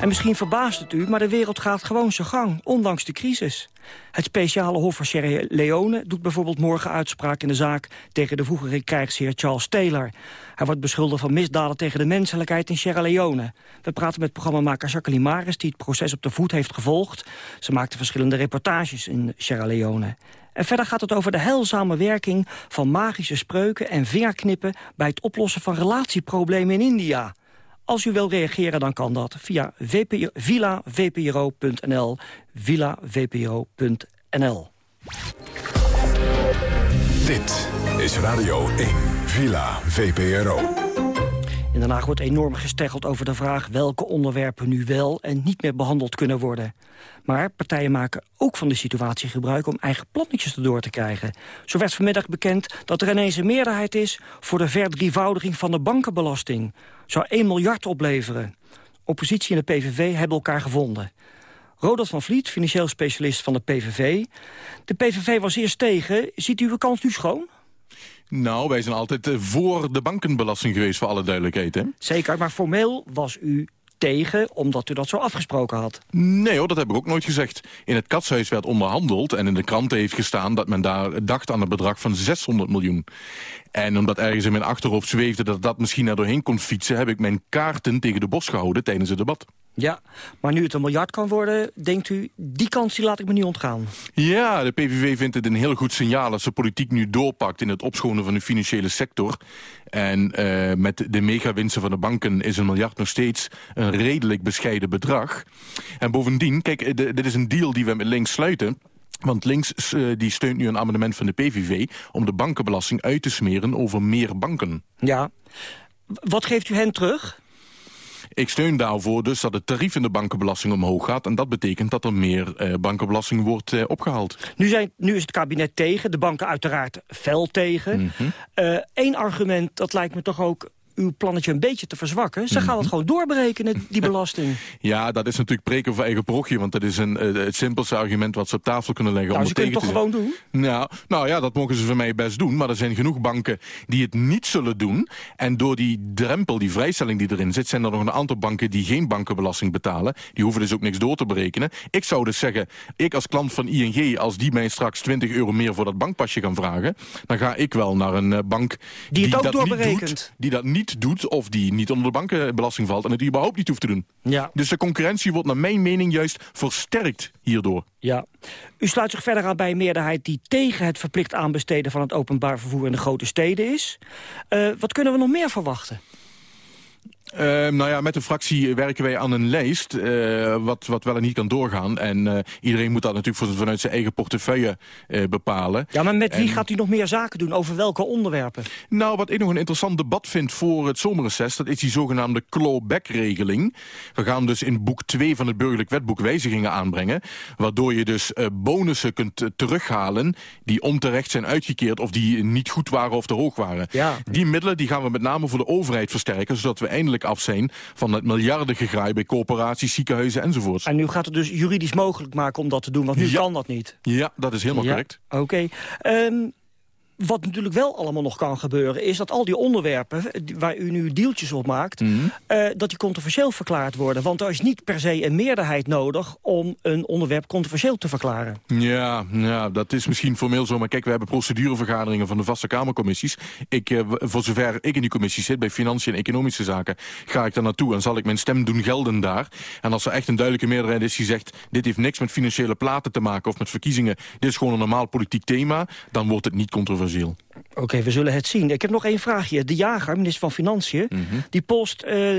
En misschien verbaast het u, maar de wereld gaat gewoon zijn gang, ondanks de crisis. Het speciale hof van Sierra Leone doet bijvoorbeeld morgen uitspraak in de zaak tegen de vroegere krijgsheer Charles Taylor. Hij wordt beschuldigd van misdaden tegen de menselijkheid in Sierra Leone. We praten met programmamaker Jacqueline Maris, die het proces op de voet heeft gevolgd. Ze maakte verschillende reportages in Sierra Leone. En verder gaat het over de heilzame werking van magische spreuken en vingerknippen... bij het oplossen van relatieproblemen in India. Als u wil reageren, dan kan dat via villavpro.nl. villavpro.nl. Dit is Radio 1, Villa VPRO. Den Haag wordt enorm gesteggeld over de vraag... welke onderwerpen nu wel en niet meer behandeld kunnen worden. Maar partijen maken ook van de situatie gebruik... om eigen plannetjes erdoor te krijgen. Zo werd vanmiddag bekend dat er ineens een meerderheid is... voor de verdrievoudiging van de bankenbelasting. Zou 1 miljard opleveren. Oppositie en de PVV hebben elkaar gevonden. Rodolf van Vliet, financieel specialist van de PVV. De PVV was eerst tegen. Ziet u uw kans nu schoon? Nou, wij zijn altijd eh, voor de bankenbelasting geweest, voor alle duidelijkheid. Hè? Zeker, maar formeel was u tegen, omdat u dat zo afgesproken had. Nee hoor, dat heb ik ook nooit gezegd. In het katshuis werd onderhandeld en in de kranten heeft gestaan... dat men daar dacht aan een bedrag van 600 miljoen. En omdat ergens in mijn achterhoofd zweefde dat dat misschien er doorheen kon fietsen... heb ik mijn kaarten tegen de bos gehouden tijdens het debat. Ja, maar nu het een miljard kan worden, denkt u... die kans die laat ik me niet ontgaan. Ja, de PVV vindt het een heel goed signaal... als de politiek nu doorpakt in het opschonen van de financiële sector. En uh, met de megawinsten van de banken is een miljard nog steeds... een redelijk bescheiden bedrag. En bovendien, kijk, de, dit is een deal die we met links sluiten... Want links uh, die steunt nu een amendement van de PVV... om de bankenbelasting uit te smeren over meer banken. Ja. Wat geeft u hen terug? Ik steun daarvoor dus dat het tarief in de bankenbelasting omhoog gaat. En dat betekent dat er meer eh, bankenbelasting wordt eh, opgehaald. Nu, zijn, nu is het kabinet tegen, de banken uiteraard fel tegen. Eén argument, dat lijkt me toch ook uw plannetje een beetje te verzwakken. Ze gaan het gewoon doorberekenen, die belasting. Ja, dat is natuurlijk preken voor eigen parochie. Want dat is een, eh, het simpelste argument wat ze op tafel kunnen leggen. Nou, om ze het kunnen tegen het toch te gewoon doen? Nou, nou ja, dat mogen ze voor mij best doen. Maar er zijn genoeg banken die het niet zullen doen. En door die drempel, die vrijstelling die erin zit... zijn er nog een aantal banken die geen bankenbelasting betalen. Die hoeven dus ook niks door te berekenen. Ik zou dus zeggen, ik als klant van ING... als die mij straks 20 euro meer voor dat bankpasje gaan vragen... dan ga ik wel naar een eh, bank Die het ook dat niet doorberekent. doet, die dat niet doet... of die niet onder de bankenbelasting valt... en het überhaupt niet hoeft te doen. Ja. Dus de concurrentie wordt naar mijn mening juist versterkt hierdoor. Ja. U sluit zich verder aan bij een meerderheid die tegen het verplicht aanbesteden van het openbaar vervoer in de grote steden is. Eh, wat kunnen we nog meer verwachten? Uh, nou ja, met de fractie werken wij aan een lijst uh, wat, wat wel en niet kan doorgaan. En uh, iedereen moet dat natuurlijk vanuit zijn eigen portefeuille bepalen. Ja, maar met wie gaat u nog meer zaken doen? Over welke onderwerpen? Nou, wat ik nog een interessant debat vind voor het zomerreces... dat is die zogenaamde clawback-regeling. We gaan dus in boek 2 van het burgerlijk wetboek wijzigingen aanbrengen... waardoor je dus eh, bonussen kunt eh, terughalen... die onterecht zijn uitgekeerd of die niet goed waren of te hoog waren. Ja. Die middelen die gaan we met name voor de overheid versterken... zodat we eindelijk af zijn van het miljardengegraai... bij corporaties, ziekenhuizen enzovoorts. En nu gaat het dus juridisch mogelijk maken om dat te doen, want nu Ja. kan dat niet. Ja, dat is helemaal Ja, correct. Oké. Ehm, wat natuurlijk wel allemaal nog kan gebeuren... is dat al die onderwerpen eh, waar u nu deeltjes op maakt... Mhm. eh, dat die controversieel verklaard worden. Want er is niet per se een meerderheid nodig... om een onderwerp controversieel te verklaren. Ja, ja, dat is misschien formeel zo. Maar kijk, we hebben procedurevergaderingen van de vaste Kamercommissies. Ik, eh, voor zover ik in die commissie zit, bij Financiën en Economische Zaken... ga ik daar naartoe en zal ik mijn stem doen gelden daar. En als er echt een duidelijke meerderheid is die zegt... dit heeft niks met financiële platen te maken of met verkiezingen... dit is gewoon een normaal politiek thema, dan wordt het niet controversieel. Gil. Oké, we zullen het zien. Ik heb nog één vraagje. De jager, minister van Financiën, Mhm. die post eh,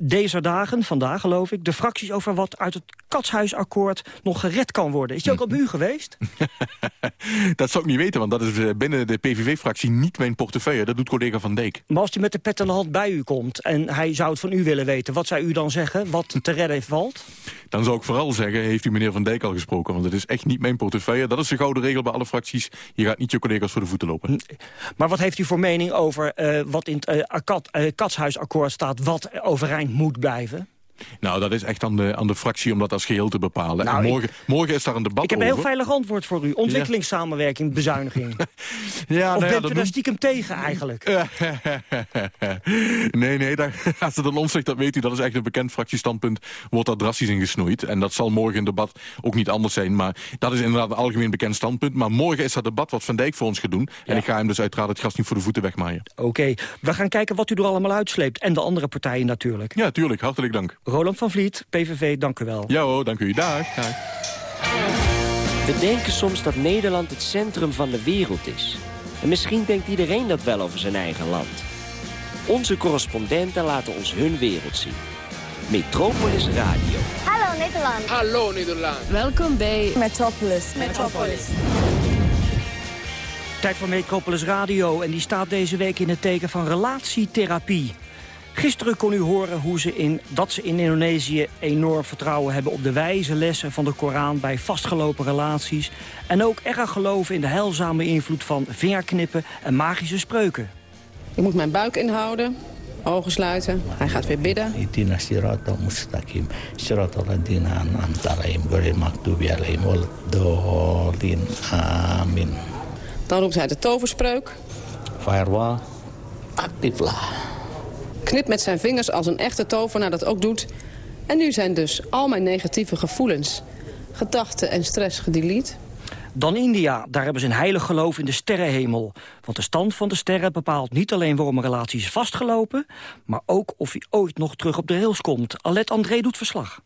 deze dagen, vandaag geloof ik... de fracties over wat uit het Katshuisakkoord nog gered kan worden. Is die ook al bij u geweest? Dat zou ik niet weten, want dat is eh, binnen de PVV-fractie niet mijn portefeuille. Dat doet collega Van Dijk. Maar als hij met de pet in de hand bij u komt... en hij zou het van u willen weten, wat zou u dan zeggen? Wat te redden valt? Dan zou ik vooral zeggen, heeft u meneer Van Dijk al gesproken? Want het is echt niet mijn portefeuille. Dat is de gouden regel bij alle fracties. Je gaat niet je collega's voor de voeten lopen. Maar wat heeft u voor mening over eh, wat in het eh, eh, Katshuisakkoord staat... wat overeind moet blijven? Nou, dat is echt aan de, aan de fractie om dat als geheel te bepalen. Nou, en ik- morgen, morgen is daar een debat Ik heb een heel over. veilig antwoord voor u. Ontwikkelingssamenwerking, bezuiniging. Ja, of nou ja, bent dat u daar stiekem tegen eigenlijk? nee, nee, daar, als het ons zegt, dat weet u, dat is echt een bekend fractiestandpunt, wordt daar drastisch in gesnoeid. En dat zal morgen in debat ook niet anders zijn. Maar dat is inderdaad een algemeen bekend standpunt. Maar morgen is dat debat wat Van Dijk voor ons gaat doen. En ik ga hem dus uiteraard het gas niet voor de voeten wegmaaien. Oké, we gaan kijken wat u er allemaal uitsleept. En de andere partijen natuurlijk. Ja, tuurlijk. Hartelijk dank. Roland van Vliet, PVV, dank u wel. Ja hoor, dank u. Dag. Dag. We denken soms dat Nederland het centrum van de wereld is. En misschien denkt iedereen dat wel over zijn eigen land. Onze correspondenten laten ons hun wereld zien. Metropolis Radio. Hallo Nederland. Hallo Nederland. Welkom bij Metropolis. Metropolis. Tijd voor Metropolis Radio en die staat deze week in het teken van relatietherapie. Gisteren kon u horen hoe ze in, dat ze in Indonesië enorm vertrouwen hebben... op de wijze lessen van de Koran bij vastgelopen relaties... en ook erg geloven in de heilzame invloed van vingerknippen en magische spreuken. Ik moet mijn buik inhouden, ogen sluiten. Hij gaat weer bidden. Dan roept hij de toverspreuk. Firewall, actief Knipt met zijn vingers als een echte tovenaar dat ook doet. En nu zijn dus al mijn negatieve gevoelens, gedachten en stress gedelete. Dan India, daar hebben ze een heilig geloof in de sterrenhemel. Want de stand van de sterren bepaalt niet alleen waarom een relatie is vastgelopen... maar ook of hij ooit nog terug op de rails komt. Alet André doet verslag.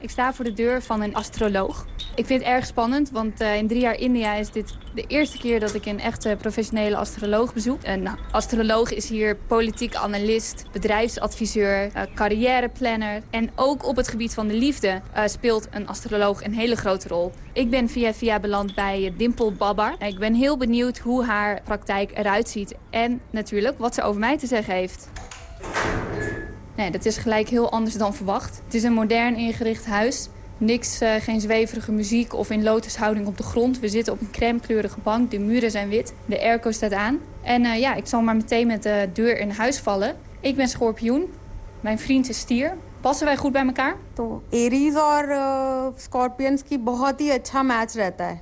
Ik sta voor de deur van een astroloog. Ik vind het erg spannend, want eh, in drie jaar India is dit de eerste keer dat ik een echte professionele astroloog bezoek. Een nou, astroloog is hier politiek analist, bedrijfsadviseur, eh, carrièreplanner. En ook op het gebied van de liefde eh, speelt een astroloog een hele grote rol. Ik ben via via beland bij Dimple Babbar. Ik ben heel benieuwd hoe haar praktijk eruit ziet en natuurlijk wat ze over mij te zeggen heeft. Nee, dat is gelijk heel anders dan verwacht. Het is een modern ingericht huis. Niks, uh, geen zweverige muziek of in lotushouding op de grond. We zitten op een crème-kleurige bank, de muren zijn wit, de airco staat aan. En uh, ja, ik zal maar meteen met de deur in huis vallen. Ik ben schorpioen, mijn vriend is stier. Passen wij goed bij elkaar? तो एरीज और स्कॉर्पियंस की बहुत ही अच्छा मैच रहता है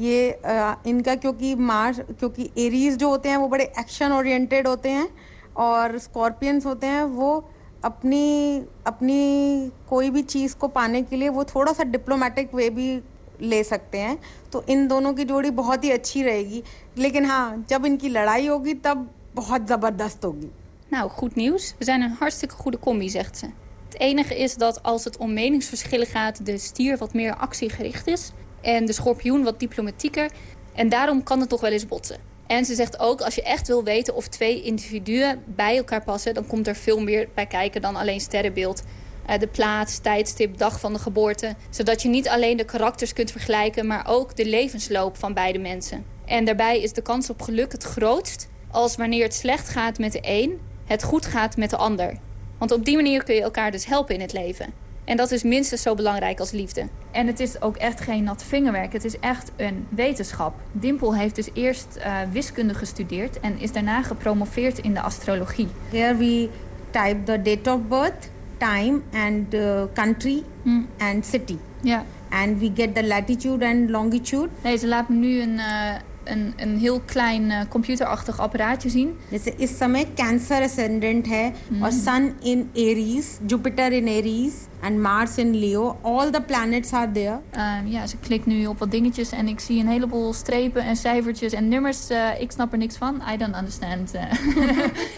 ये uh, इनका क्योंकि मार्स क्योंकि एरीज जो होते हैं वो बड़े एक्शन ओरिएंटेड होते हैं और स्कॉर्पियंस होते हैं वो अपनी अपनी कोई भी चीज़ को पाने के लिए वो थोड़ा सा डिप्लोमेटिक वे भी ले सकते हैं तो इन दोनों की जोड़ी बहुत ही अच्छी रहेगी लेकिन हाँ जब इनकी लड़ाई होगी तब बहुत ज़बरदस्त होगी Nou, goed nieuws. We zijn een hartstikke goede combi, zegt ze. Het enige is dat als het om meningsverschillen gaat... de stier wat meer actiegericht is... en de schorpioen wat diplomatieker. En daarom kan het toch wel eens botsen. En ze zegt ook, als je echt wil weten of twee individuen bij elkaar passen... dan komt er veel meer bij kijken dan alleen sterrenbeeld. Uh, de plaats, tijdstip, dag van de geboorte. Zodat je niet alleen de karakters kunt vergelijken... maar ook de levensloop van beide mensen. En daarbij is de kans op geluk het grootst... als wanneer het slecht gaat met de een, het goed gaat met de ander. Want op die manier kun je elkaar dus helpen in het leven. En dat is minstens zo belangrijk als liefde. En het is ook echt geen nat vingerwerk. Het is echt een wetenschap. Dimpel heeft dus eerst uh, wiskunde gestudeerd... en is daarna gepromoveerd in de astrologie. Here we type the date of birth, time and the country Hmm. and city. Ja. And we get the latitude and longitude. Nee, ze laat me nu een, uh, een, een heel klein uh, computerachtig apparaatje zien. जैसे इस समय cancer ascendant है और sun in Aries, Jupiter in Aries and Mars in Leo. All the planets are there. Uh, ja, ze klikt nu op wat dingetjes en ik zie een heleboel strepen en cijfertjes en nummers. Uh, ik snap er niks van. I don't understand. Uh.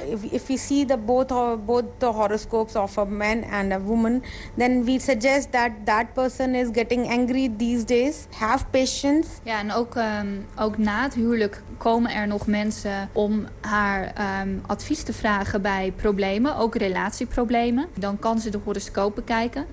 if, if we see the both both the horoscopes of a man and a woman, then we suggest that that person is getting angry these days. Have patience. Ja, en ook, um, ook na het huwelijk komen er nog mensen om haar um, advies te vragen bij problemen, ook relatieproblemen. Dan kan ze de horoscoop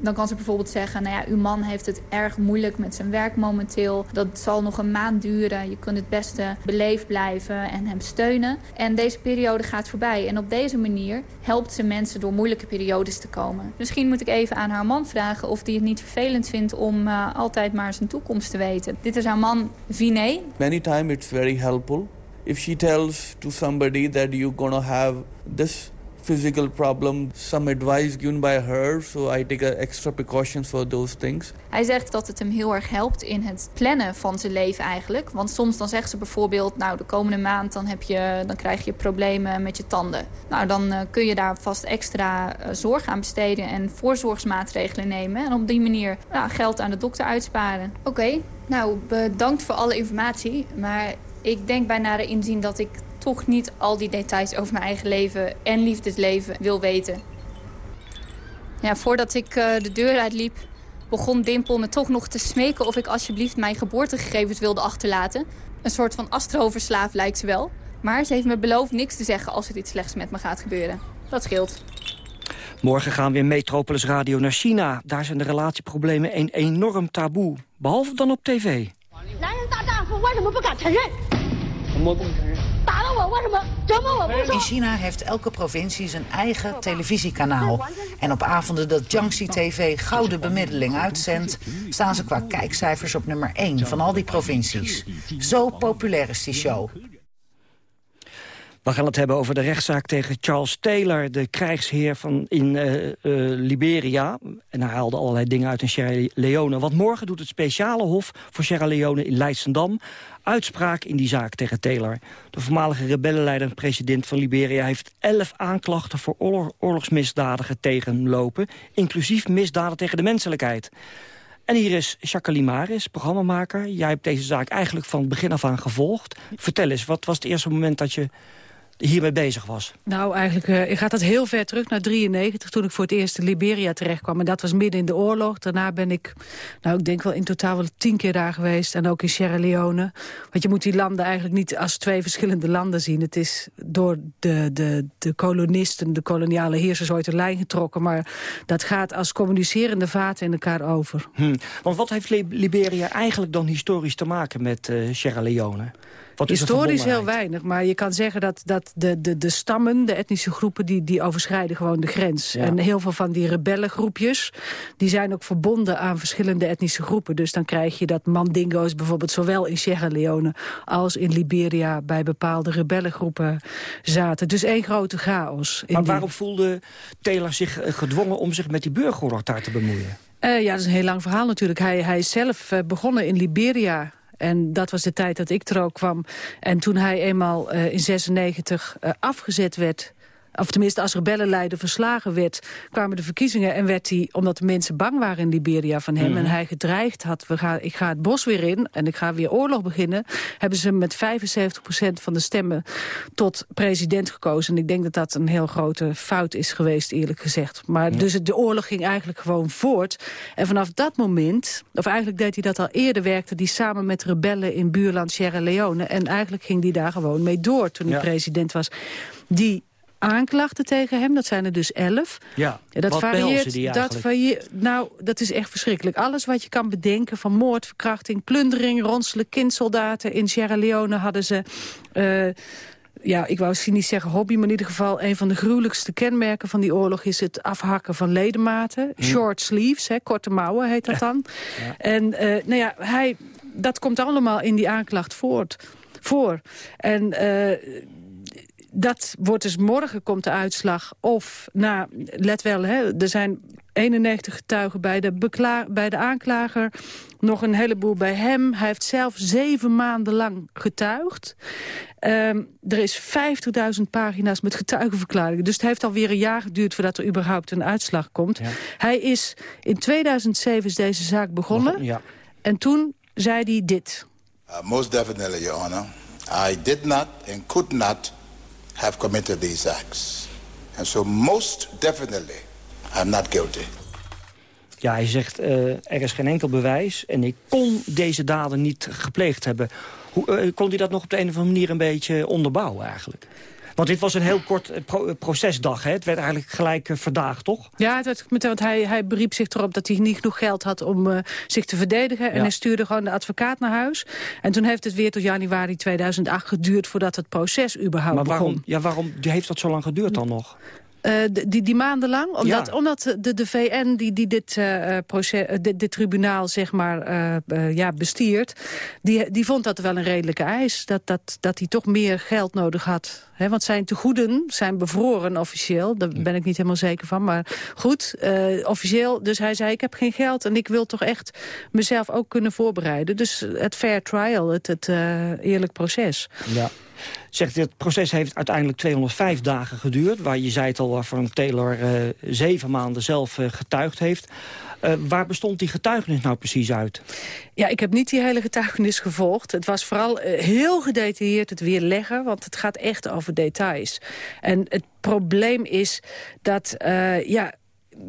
Dan kan ze bijvoorbeeld zeggen, nou ja, uw man heeft het erg moeilijk met zijn werk momenteel. Dat zal nog een maand duren. Je kunt het beste beleefd blijven en hem steunen. En deze periode gaat voorbij. En op deze manier helpt ze mensen door moeilijke periodes te komen. Misschien moet ik even aan haar man vragen of hij het niet vervelend vindt om uh, altijd maar zijn toekomst te weten. Dit is haar man Vinay. Many times it's very helpful. If she tells to somebody that you're gonna have this physical problem, some advice given by her, so I take extra precautions for those things. Hij zegt dat het hem heel erg helpt in het plannen van zijn leven eigenlijk. Want soms dan zegt ze bijvoorbeeld, nou de komende maand dan, heb je, dan krijg je problemen met je tanden. Nou dan uh, kun je daar vast extra uh, zorg aan besteden en voorzorgsmaatregelen nemen. En op die manier nou, geld aan de dokter uitsparen. Oké, okay, nou bedankt voor alle informatie, maar ik denk bij nader inzien dat ik toch niet al die details over mijn eigen leven en liefdesleven wil weten. Ja, voordat ik uh, de deur uitliep, begon Dimpel me toch nog te smeken of ik alsjeblieft mijn geboortegegevens wilde achterlaten. Een soort van astroverslaaf lijkt ze wel. Maar ze heeft me beloofd niks te zeggen als er iets slechts met me gaat gebeuren. Dat scheelt. Morgen gaan we in Metropolis Radio naar China. Daar zijn de relatieproblemen een enorm taboe. Behalve dan op tv. In China heeft elke provincie zijn eigen televisiekanaal. En op avonden dat Jiangxi TV gouden bemiddeling uitzendt... staan ze qua kijkcijfers op nummer 1 van al die provincies. Zo populair is die show. We gaan het hebben over de rechtszaak tegen Charles Taylor... de krijgsheer van in uh, uh, Liberia. En hij haalde allerlei dingen uit in Sierra Leone. Want morgen doet het speciale hof voor Sierra Leone in Leidschendam... uitspraak in die zaak tegen Taylor. De voormalige rebellenleider en president van Liberia... heeft elf aanklachten voor oorlog, oorlogsmisdadigen tegen hem lopen... inclusief misdaden tegen de menselijkheid. En hier is Jacqueline Maris, programmamaker. Jij hebt deze zaak eigenlijk van begin af aan gevolgd. Vertel eens, wat was het eerste moment dat je hiermee bezig was? Nou, eigenlijk uh, gaat dat heel ver terug naar 93... toen ik voor het eerst in Liberia terechtkwam. En dat was midden in de oorlog. Daarna ben ik, nou, ik denk wel in totaal wel tien keer daar geweest. En ook in Sierra Leone. Want je moet die landen eigenlijk niet als twee verschillende landen zien. Het is door de, de, de kolonisten, de koloniale heersers ooit een lijn getrokken. Maar dat gaat als communicerende vaten in elkaar over. Hm. Want wat heeft Liberia eigenlijk dan historisch te maken met uh, Sierra Leone? Historisch heel weinig, maar je kan zeggen dat, dat de, de, de stammen, de etnische groepen... Die, die overschrijden gewoon de grens. Ja. En heel veel van die rebellengroepjes... die zijn ook verbonden aan verschillende etnische groepen. Dus dan krijg je dat mandingo's bijvoorbeeld... zowel in Sierra Leone als in Liberia... bij bepaalde rebellengroepen zaten. Dus één grote chaos. Maar die- waarom voelde Taylor zich eh, gedwongen om zich met die burgeroorlog daar te bemoeien? Eh, ja, dat is een heel lang verhaal natuurlijk. Hij, hij is zelf eh, begonnen in Liberia. En dat was de tijd dat ik er ook kwam. En toen hij eenmaal eh, in 96 eh, afgezet werd... of tenminste als rebellenleider verslagen werd... kwamen de verkiezingen en werd hij, omdat de mensen bang waren in Liberia van hem... Mhm. en hij gedreigd had, we gaan, ik ga het bos weer in en ik ga weer oorlog beginnen... hebben ze hem met 75% van de stemmen tot president gekozen. En ik denk dat dat een heel grote fout is geweest, eerlijk gezegd. Maar dus de oorlog ging eigenlijk gewoon voort. En vanaf dat moment, of eigenlijk deed hij dat al eerder... werkte hij samen met rebellen in buurland Sierra Leone. En eigenlijk ging hij daar gewoon mee door toen hij Ja. president was. Die aanklachten tegen hem, dat zijn er dus elf. Ja, dat wat varieert. die dat varieert. Nou, dat is echt verschrikkelijk. Alles wat je kan bedenken van moord, verkrachting, plundering, ronselen, kindsoldaten. In Sierra Leone hadden ze. eh, ja, ik wou niet zeggen hobby, maar in ieder geval... een van de gruwelijkste kenmerken van die oorlog... is het afhakken van ledematen. Hm. Short sleeves, hè, korte mouwen heet dat dan. En eh, nou ja, hij, dat komt allemaal in die aanklacht voort, voor. En... eh, dat wordt dus morgen komt de uitslag. Of, nou, let wel, hè, er zijn 91 getuigen bij de, bij de aanklager. Nog een heleboel bij hem. Hij heeft zelf zeven maanden lang getuigd. Ehm, er is 50.000 pagina's met getuigenverklaringen. Dus het heeft alweer een jaar geduurd voordat er überhaupt een uitslag komt. Hij is, in 2007 is deze zaak begonnen. Ja. En toen zei hij dit. Uh, most definitely, Your Honor. I did not and could not have committed these acts. And so, most definitely, I'm not guilty. Ja, hij zegt, eh, er is geen enkel bewijs en ik kon deze daden niet gepleegd hebben. Hoe, eh, kon hij dat nog op de een of andere manier een beetje onderbouwen eigenlijk? Want dit was een heel kort eh, pro- eh, procesdag, hè? Het werd eigenlijk gelijk eh, vandaag, toch? Ja, het werd meteen, want hij, hij beriep zich erop dat hij niet genoeg geld had om zich te verdedigen. En hij stuurde gewoon de advocaat naar huis. En toen heeft het weer tot januari 2008 geduurd voordat het proces überhaupt Maar waarom, begon. ja, waarom heeft dat zo lang geduurd dan nog? Eh, die, die maandenlang? Omdat, Ja. omdat de, de VN die, die dit, eh, proces, eh, dit, dit tribunaal zeg maar, ja, bestiert... Die, die vond dat wel een redelijke eis. Dat, dat, dat hij toch meer geld nodig had. Want zijn tegoeden zijn bevroren officieel. Daar ben ik niet helemaal zeker van. Maar goed, officieel. Dus hij zei, ik heb geen geld en ik wil toch echt mezelf ook kunnen voorbereiden. Dus het fair trial, het, het eerlijk proces. Ja. Zegt, het proces heeft uiteindelijk 205 dagen geduurd... waar je zei het al, waarvan Taylor eh, zeven maanden zelf eh, getuigd heeft. Eh, waar bestond die getuigenis nou precies uit? Ja, ik heb niet die hele getuigenis gevolgd. Het was vooral heel gedetailleerd het weerleggen, want het gaat echt over details. En het probleem is dat, ja,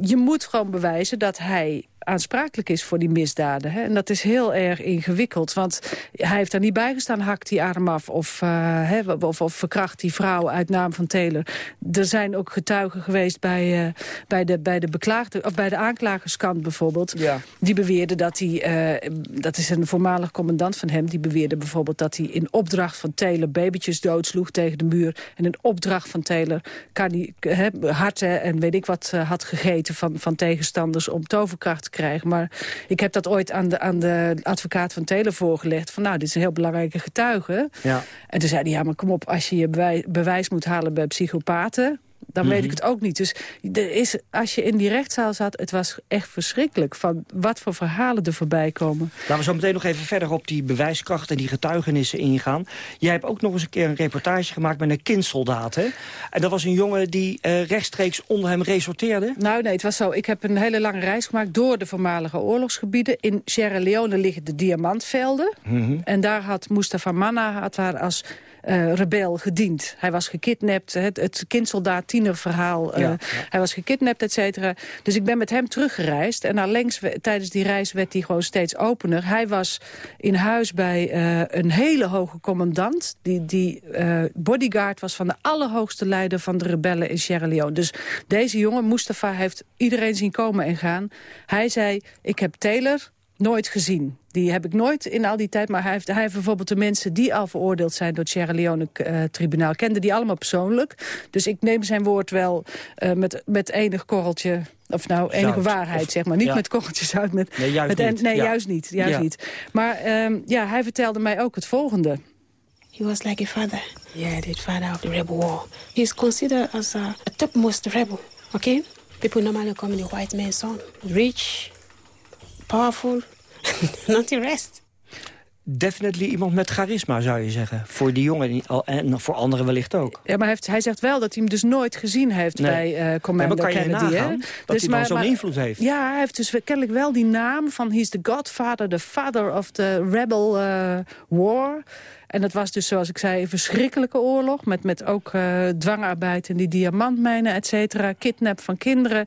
je moet gewoon bewijzen dat hij aansprakelijk is voor die misdaden. Hè? En dat is heel erg ingewikkeld, want hij heeft daar niet bij gestaan... hakt die arm af of, eh, hè, of, of verkracht die vrouw uit naam van Taylor. Er zijn ook getuigen geweest bij, eh, bij, de, bij, de, beklaagde, of bij de aanklagerskant bijvoorbeeld... Ja. die beweerde dat hij, eh, dat is een voormalig commandant van hem... die beweerde bijvoorbeeld dat hij in opdracht van Taylor... babytjes doodsloeg tegen de muur. En in opdracht van Taylor kan hij, hè, harten en weet ik wat had gegeten... Van, van tegenstanders om toverkracht te krijgen. Maar ik heb dat ooit aan de, aan de advocaat van Taylor voorgelegd. Van nou, dit is een heel belangrijke getuige. Ja. En toen zei hij, ja, maar kom op, als je je bewijs, bewijs moet halen bij psychopaten... dan weet Mhm. ik het ook niet. Dus er is, als je in die rechtszaal zat, het was echt verschrikkelijk... van wat voor verhalen er voorbij komen. Laten we zo meteen nog even verder op die bewijskracht en die getuigenissen ingaan. Jij hebt ook nog eens een keer een reportage gemaakt met een kindsoldaat, hè? En dat was een jongen die eh, rechtstreeks onder hem resorteerde? Nou nee, het was zo. Ik heb een hele lange reis gemaakt door de voormalige oorlogsgebieden. In Sierra Leone liggen de diamantvelden. Mhm. En daar had Mustafa Manna had daar als eh, rebel gediend. Hij was gekidnapt, het, het kindsoldaat-tienerverhaal. eh, Ja, ja. Hij was gekidnapt, et cetera. Dus ik ben met hem teruggereisd. En allengs, tijdens die reis werd hij gewoon steeds opener. Hij was in huis bij eh, een hele hoge commandant. Die, die bodyguard was van de allerhoogste leider van de rebellen in Sierra Leone. Dus deze jongen, Mustafa, heeft iedereen zien komen en gaan. Hij zei, ik heb Taylor nooit gezien. Die heb ik nooit in al die tijd. Maar hij heeft, hij heeft bijvoorbeeld de mensen die al veroordeeld zijn... door het Sierra Leone-tribunaal, kende die allemaal persoonlijk. Dus ik neem zijn woord wel uh, met, met enig korreltje... Of nou, enige zout. waarheid, of, zeg maar. Niet ja. met korreltjes zout. Met, nee, juist met, niet. Nee, ja. juist niet. Juist niet. Maar um, ja, hij vertelde mij ook het volgende. He was like a father. Yeah, the father of the rebel war. He's considered as a, a topmost rebel, okay? People normally call him the white man's son. Rich, powerful, not the rest. Definitely iemand met charisma, zou je zeggen. Voor die jongen en voor anderen wellicht ook. Ja, maar hij, heeft, hij zegt wel dat hij hem dus nooit gezien heeft nee. bij uh, Commander ja, maar kan Kennedy. Je nagaan, dat dus, hij dan zo'n invloed heeft. Ja, hij heeft dus kennelijk wel die naam van... he's the godfather, the father of the rebel uh, war... En dat was dus, zoals ik zei, een verschrikkelijke oorlog... met, met ook uh, dwangarbeid en die diamantmijnen, et cetera... kidnap van kinderen.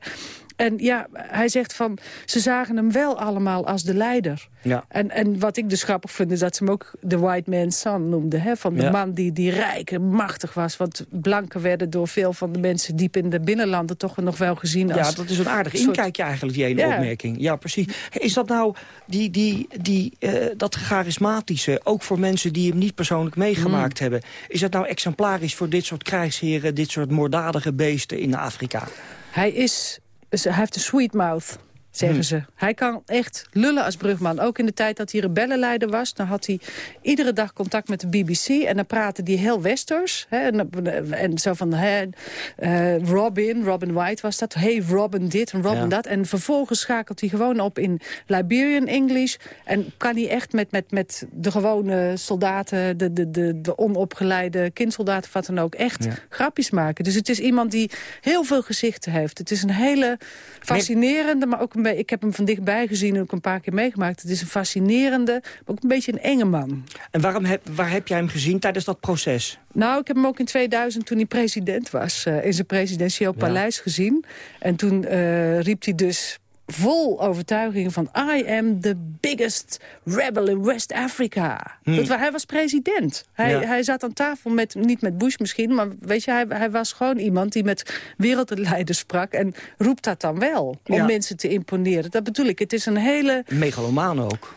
En ja, hij zegt van, ze zagen hem wel allemaal als de leider. Ja. En, en wat ik dus grappig vind, is dat ze hem ook de white man's son noemden. Hè? Van de Ja. man die, die rijk en machtig was. Want blanken werden door veel van de mensen diep in de binnenlanden... toch nog wel gezien als... Ja, dat is een aardig soort- inkijkje eigenlijk, die ene Ja. opmerking. Ja, precies. Is dat nou die, die, die, eh, dat charismatische, ook voor mensen die hem niet persoonlijk meegemaakt hebben... is dat nou exemplarisch voor dit soort krijgsheren, dit soort moorddadige beesten in Afrika? Hij is... Hij heeft een sweet mouth, zeggen Hmm. ze. Hij kan echt lullen als brugman. Ook in de tijd dat hij rebellenleider was... dan had hij iedere dag contact met de BBC... en dan praatte hij heel westers. Hè, en, en zo van, hè, eh, Robin, Robin White was dat. Hey, Robin dit en Robin Ja. dat. En vervolgens schakelt hij gewoon op in Liberian English... en kan hij echt met, met, met de gewone soldaten... de, de, de, de onopgeleide kindsoldaten, wat dan ook... echt Ja. grapjes maken. Dus het is iemand die heel veel gezichten heeft. Het is een hele fascinerende, maar ook een Ik heb hem van dichtbij gezien en ook een paar keer meegemaakt. Het is een fascinerende, maar ook een beetje een enge man. En waarom heb, waar heb jij hem gezien tijdens dat proces? Nou, ik heb hem ook in 2000, toen hij president was... eh, in zijn presidentieel Ja. paleis gezien. En toen eh, riep hij dus vol overtuiging van... I am the biggest rebel in West Africa. Hmm. Dat, hij was president. Hij, Ja. hij zat aan tafel met, niet met Bush misschien... maar weet je, hij, hij was gewoon iemand die met wereldleiders sprak... en roept dat dan wel, om Ja. mensen te imponeren. Dat bedoel ik, het is een hele... Megalomaan ook.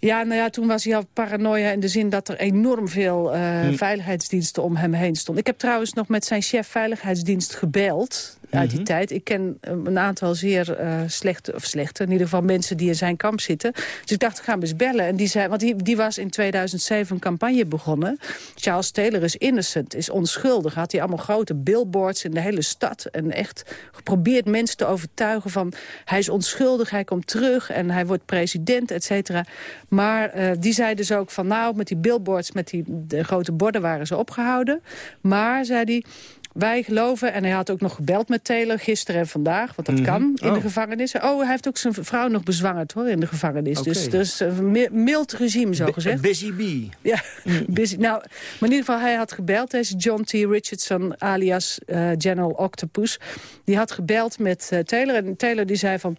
Ja, nou ja, toen was hij al paranoia in de zin dat er enorm veel eh, Hm. veiligheidsdiensten om hem heen stonden. Ik heb trouwens nog met zijn chef veiligheidsdienst gebeld uit die Mhm. tijd. Ik ken eh, een aantal zeer eh, slechte, of slechte, in ieder geval mensen die in zijn kamp zitten. Dus ik dacht, ik ga hem eens bellen. En die zei, want die, die was in 2007 een campagne begonnen. Charles Taylor is innocent, is onschuldig. Had hij allemaal grote billboards in de hele stad. En echt geprobeerd mensen te overtuigen van... hij is onschuldig, hij komt terug en hij wordt president, et cetera. Maar eh, die zei dus ook van nou, met die billboards, met die de grote borden waren ze opgehouden. Maar, zei hij, wij geloven, en hij had ook nog gebeld met Taylor gisteren en vandaag, want dat Mhm. kan in Oh. de gevangenis. Oh, hij heeft ook zijn vrouw nog bezwangerd hoor, in de gevangenis. Dus, dus een mi- mild regime, zo gezegd. Busy bee. Ja, busy. Nou, maar in ieder geval, hij had gebeld, deze John T. Richardson, alias eh, General Octopus. Die had gebeld met eh, Taylor en Taylor die zei van...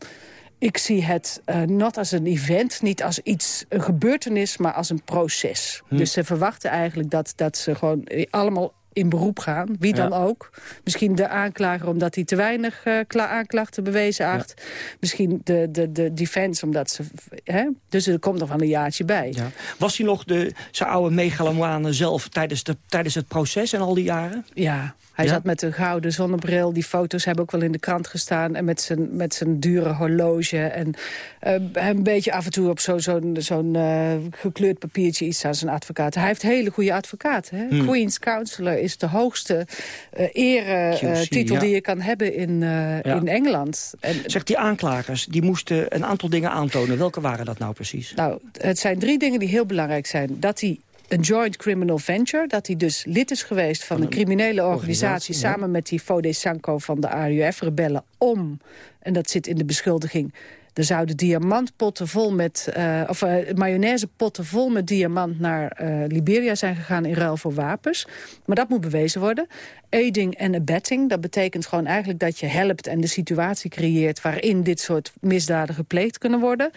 Ik zie het eh not als een event, niet als iets, een gebeurtenis, maar als een proces. Hm. Dus ze verwachten eigenlijk dat, dat ze gewoon eh, allemaal in beroep gaan. Wie dan Ja. ook. Misschien de aanklager omdat hij te weinig eh, kla- aanklachten bewezen acht. Misschien de, de, de defense omdat ze... Hè? Dus er komt nog wel een jaartje bij. Ja. Was hij nog de, zijn oude megalomane zelf tijdens, de, tijdens het proces en al die jaren? Ja, hij Ja? zat met een gouden zonnebril. Die foto's hebben ook wel in de krant gestaan. En met zijn, met zijn dure horloge. En eh, een beetje af en toe op zo'n zo'n zo'n eh, gekleurd papiertje iets aan zijn advocaat. Hij heeft hele goede advocaat. Hè? Hmm. Queen's Counselor is de hoogste eh ere-titel ja. die je kan hebben in, eh, Ja. in Engeland. En, Zegt die aanklagers, die moesten een aantal dingen aantonen. Welke waren dat nou precies? Nou, het zijn drie dingen die heel belangrijk zijn. Dat hij een joint criminal venture, dat hij dus lid is geweest van een criminele organisatie... organisatie, ja. samen met die Fode Sanko van de RUF-rebellen om, en dat zit in de beschuldiging... Er zouden diamantpotten vol met, eh, of uh, mayonaisepotten vol met diamant naar uh, Liberia zijn gegaan in ruil voor wapens. Maar dat moet bewezen worden. Aiding en abetting, dat betekent gewoon eigenlijk dat je helpt en de situatie creëert waarin dit soort misdaden gepleegd kunnen worden.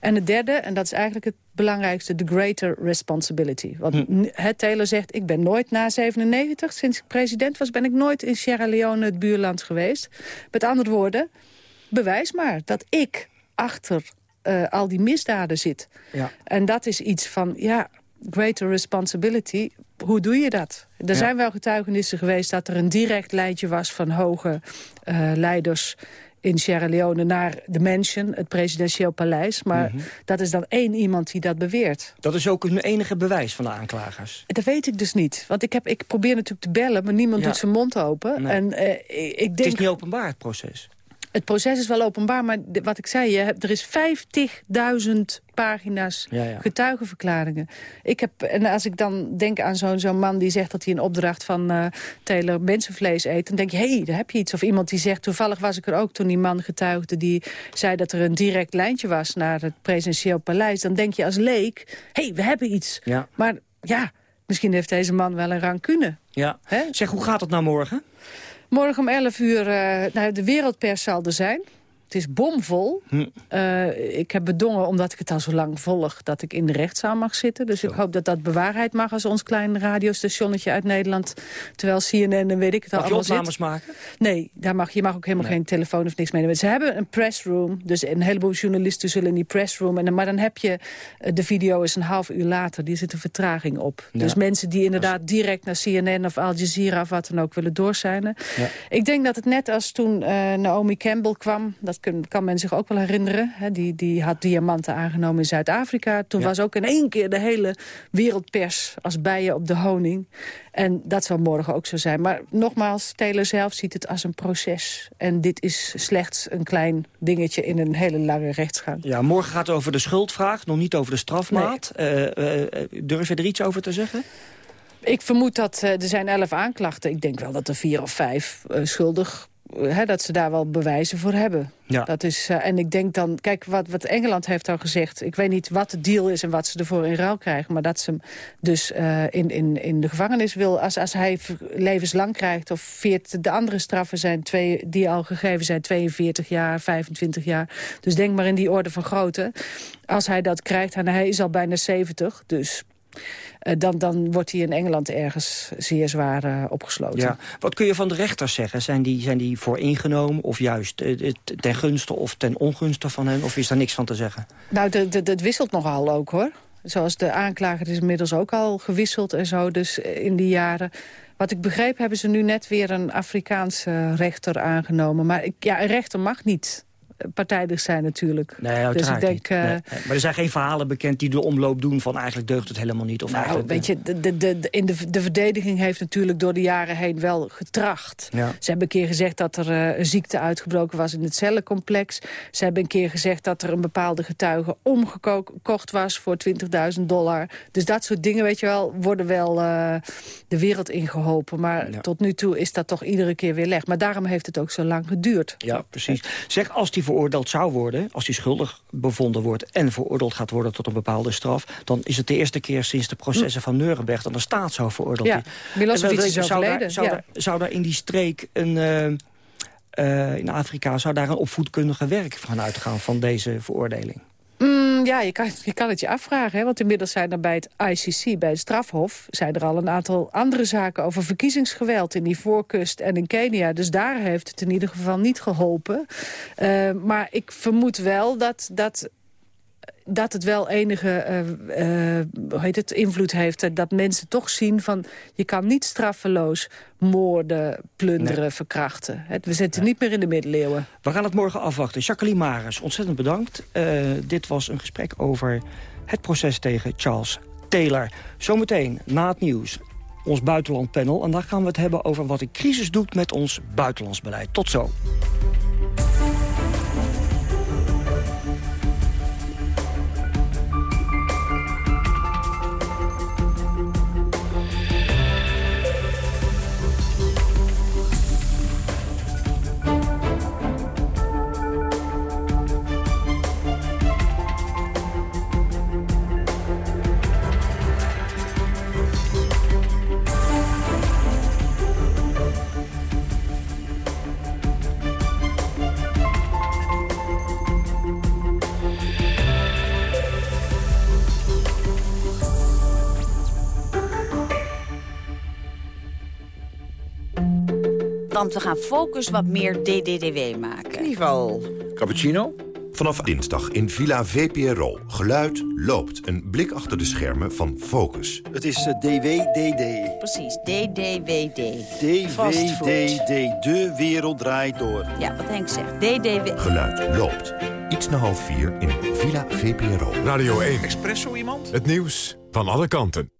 En het derde, en dat is eigenlijk het belangrijkste, the greater responsibility. Want hm. het Taylor zegt, ik ben nooit na 97, sinds ik president was, ben ik nooit in Sierra Leone, het buurland, geweest. Met andere woorden, bewijs maar dat ik achter eh, al die misdaden zit. Ja. En dat is iets van, ja, greater responsibility. Hoe doe je dat? Er Ja. zijn wel getuigenissen geweest dat er een direct lijntje was... van hoge eh, leiders in Sierra Leone naar de mansion, het presidentieel paleis. Maar Mhm. dat is dan één iemand die dat beweert. Dat is ook een enige bewijs van de aanklagers. Dat weet ik dus niet. Want ik, heb, ik probeer natuurlijk te bellen, maar niemand Ja. doet zijn mond open. Nee. En eh, ik, ik Het denk... is niet openbaar, het proces. Het proces is wel openbaar, maar de- wat ik zei, je hebt, er is 50.000 pagina's Ja, ja. getuigenverklaringen. Ik heb, en als ik dan denk aan zo'n zo'n man die zegt dat hij een opdracht van eh Taylor mensenvlees eet, dan denk je, hé, hey, daar heb je iets. Of iemand die zegt, toevallig was ik er ook toen die man getuigde, die zei dat er een direct lijntje was naar het presidentieel paleis. Dan denk je als leek, hé, hey, we hebben iets. Ja. Maar ja, misschien heeft deze man wel een rancune. Ja. Zeg, hoe gaat het nou morgen? Morgen om 11 uur, eh, nou, de wereldpers zal er zijn. Het is bomvol. Hm. Eh, ik heb bedongen, omdat ik het al zo lang volg... dat ik in de rechtszaal mag zitten. Dus ik hoop dat dat bewaarheid mag als ons klein radiostationnetje uit Nederland. Terwijl CNN en weet ik het al Mag je allemaal opnames zit. maken? Nee, daar mag, je mag ook helemaal geen telefoon of niks mee nemen. Ze hebben een pressroom, dus een heleboel journalisten zullen in die pressroom. En, maar dan heb je, eh, de video is een half uur later, die zit een vertraging op. Ja. Dus mensen die inderdaad direct naar CNN of Al Jazeera of wat dan ook willen doorzijnen. Ja. Ik denk dat het net als toen eh, Naomi Campbell kwam, dat kun- kan men zich ook wel herinneren. Hè, die, die had diamanten aangenomen in Zuid-Afrika. Toen Ja. was ook in één keer de hele wereldpers als bijen op de honing. En dat zal morgen ook zo zijn. Maar nogmaals, Taylor zelf ziet het als een proces. En dit is slechts een klein dingetje in een hele lange rechtsgang. Ja, morgen gaat het over de schuldvraag, nog niet over de strafmaat. Eh, eh, durf je er iets over te zeggen? Ik vermoed dat eh, er zijn elf aanklachten. Ik denk wel dat er vier of vijf eh, schuldig... hè, dat ze daar wel bewijzen voor hebben. Ja. Dat is, eh, en ik denk dan... Kijk, wat, wat Engeland heeft al gezegd... Ik weet niet wat de deal is en wat ze ervoor in ruil krijgen... maar dat ze hem dus eh, in, in, in de gevangenis wil... Als, als hij levenslang krijgt of 40... De andere straffen zijn twee, die al gegeven zijn 42 jaar, 25 jaar. Dus denk maar in die orde van grootte. Als hij dat krijgt, en hij is al bijna 70... dus dan, dan wordt hij in Engeland ergens zeer zwaar eh, opgesloten. Ja. Wat kun je van de rechters zeggen? Zijn die, zijn die voor ingenomen of juist eh, eh, ten gunste of ten ongunste van hen? Of is daar niks van te zeggen? Nou, dat wisselt nogal ook, hoor. Zoals de aanklager is inmiddels ook al gewisseld en zo, dus eh, in die jaren. Wat ik begreep hebben ze nu net weer een Afrikaanse rechter aangenomen. Maar ik, ja, een rechter mag niet eh, partijdig zijn natuurlijk. Nee, dus ik denk, eh, Nee. Maar er zijn geen verhalen bekend die de omloop doen van eigenlijk deugt het helemaal niet. Of Nou, eigenlijk, weet je, de, de, de, in de, de verdediging heeft natuurlijk door de jaren heen wel getracht. Ja. Ze hebben een keer gezegd dat er eh, een ziekte uitgebroken was in het cellencomplex. Ze hebben een keer gezegd dat er een bepaalde getuige omgekocht was voor 20.000 dollar. Dus dat soort dingen, weet je wel, worden wel eh, de wereld ingeholpen. Maar Ja. tot nu toe is dat toch iedere keer weer leg. Maar daarom heeft het ook zo lang geduurd. Ja, precies. Zeg, als die veroordeeld zou worden, als die schuldig bevonden wordt... en veroordeeld gaat worden tot een bepaalde straf... dan is het de eerste keer sinds de processen van Nuremberg... dat de staat zo veroordeeld Ja, is. Milosevic zou daar, zou, ja. daar, zou daar in die streek een... eh, eh, in Afrika zou daar een opvoedkundige werk van uitgaan van deze veroordeling? Ja, je kan, je kan het je afvragen. Hè? Want inmiddels zijn er bij het ICC, bij het strafhof... zijn er al een aantal andere zaken over verkiezingsgeweld... in die voorkust en in Kenia. Dus daar heeft het in ieder geval niet geholpen. Eh, maar ik vermoed wel dat... dat dat het wel enige eh, eh, hoe heet het, invloed heeft. eh, Dat mensen toch zien van... je kan niet straffeloos moorden, plunderen, Nee. verkrachten. We zitten niet meer in de middeleeuwen. We gaan het morgen afwachten. Jacqueline Maris, ontzettend bedankt. Dit was een gesprek over het proces tegen Charles Taylor. Zometeen, na het nieuws, ons buitenlandpanel. En daar gaan we het hebben over wat de crisis doet met ons buitenlandsbeleid. Tot zo. Want we gaan Focus wat meer DDDW maken. In ieder geval cappuccino. Vanaf dinsdag in Villa VPRO. Geluid loopt. Een blik achter de schermen van Focus. Het is DWDD. Precies, DDWD. DWDD. De wereld draait door. Ja, wat Henk zegt. DDW. Geluid loopt. Iets na half vier in Villa VPRO. Radio 1. Expresso iemand? Het nieuws van alle kanten.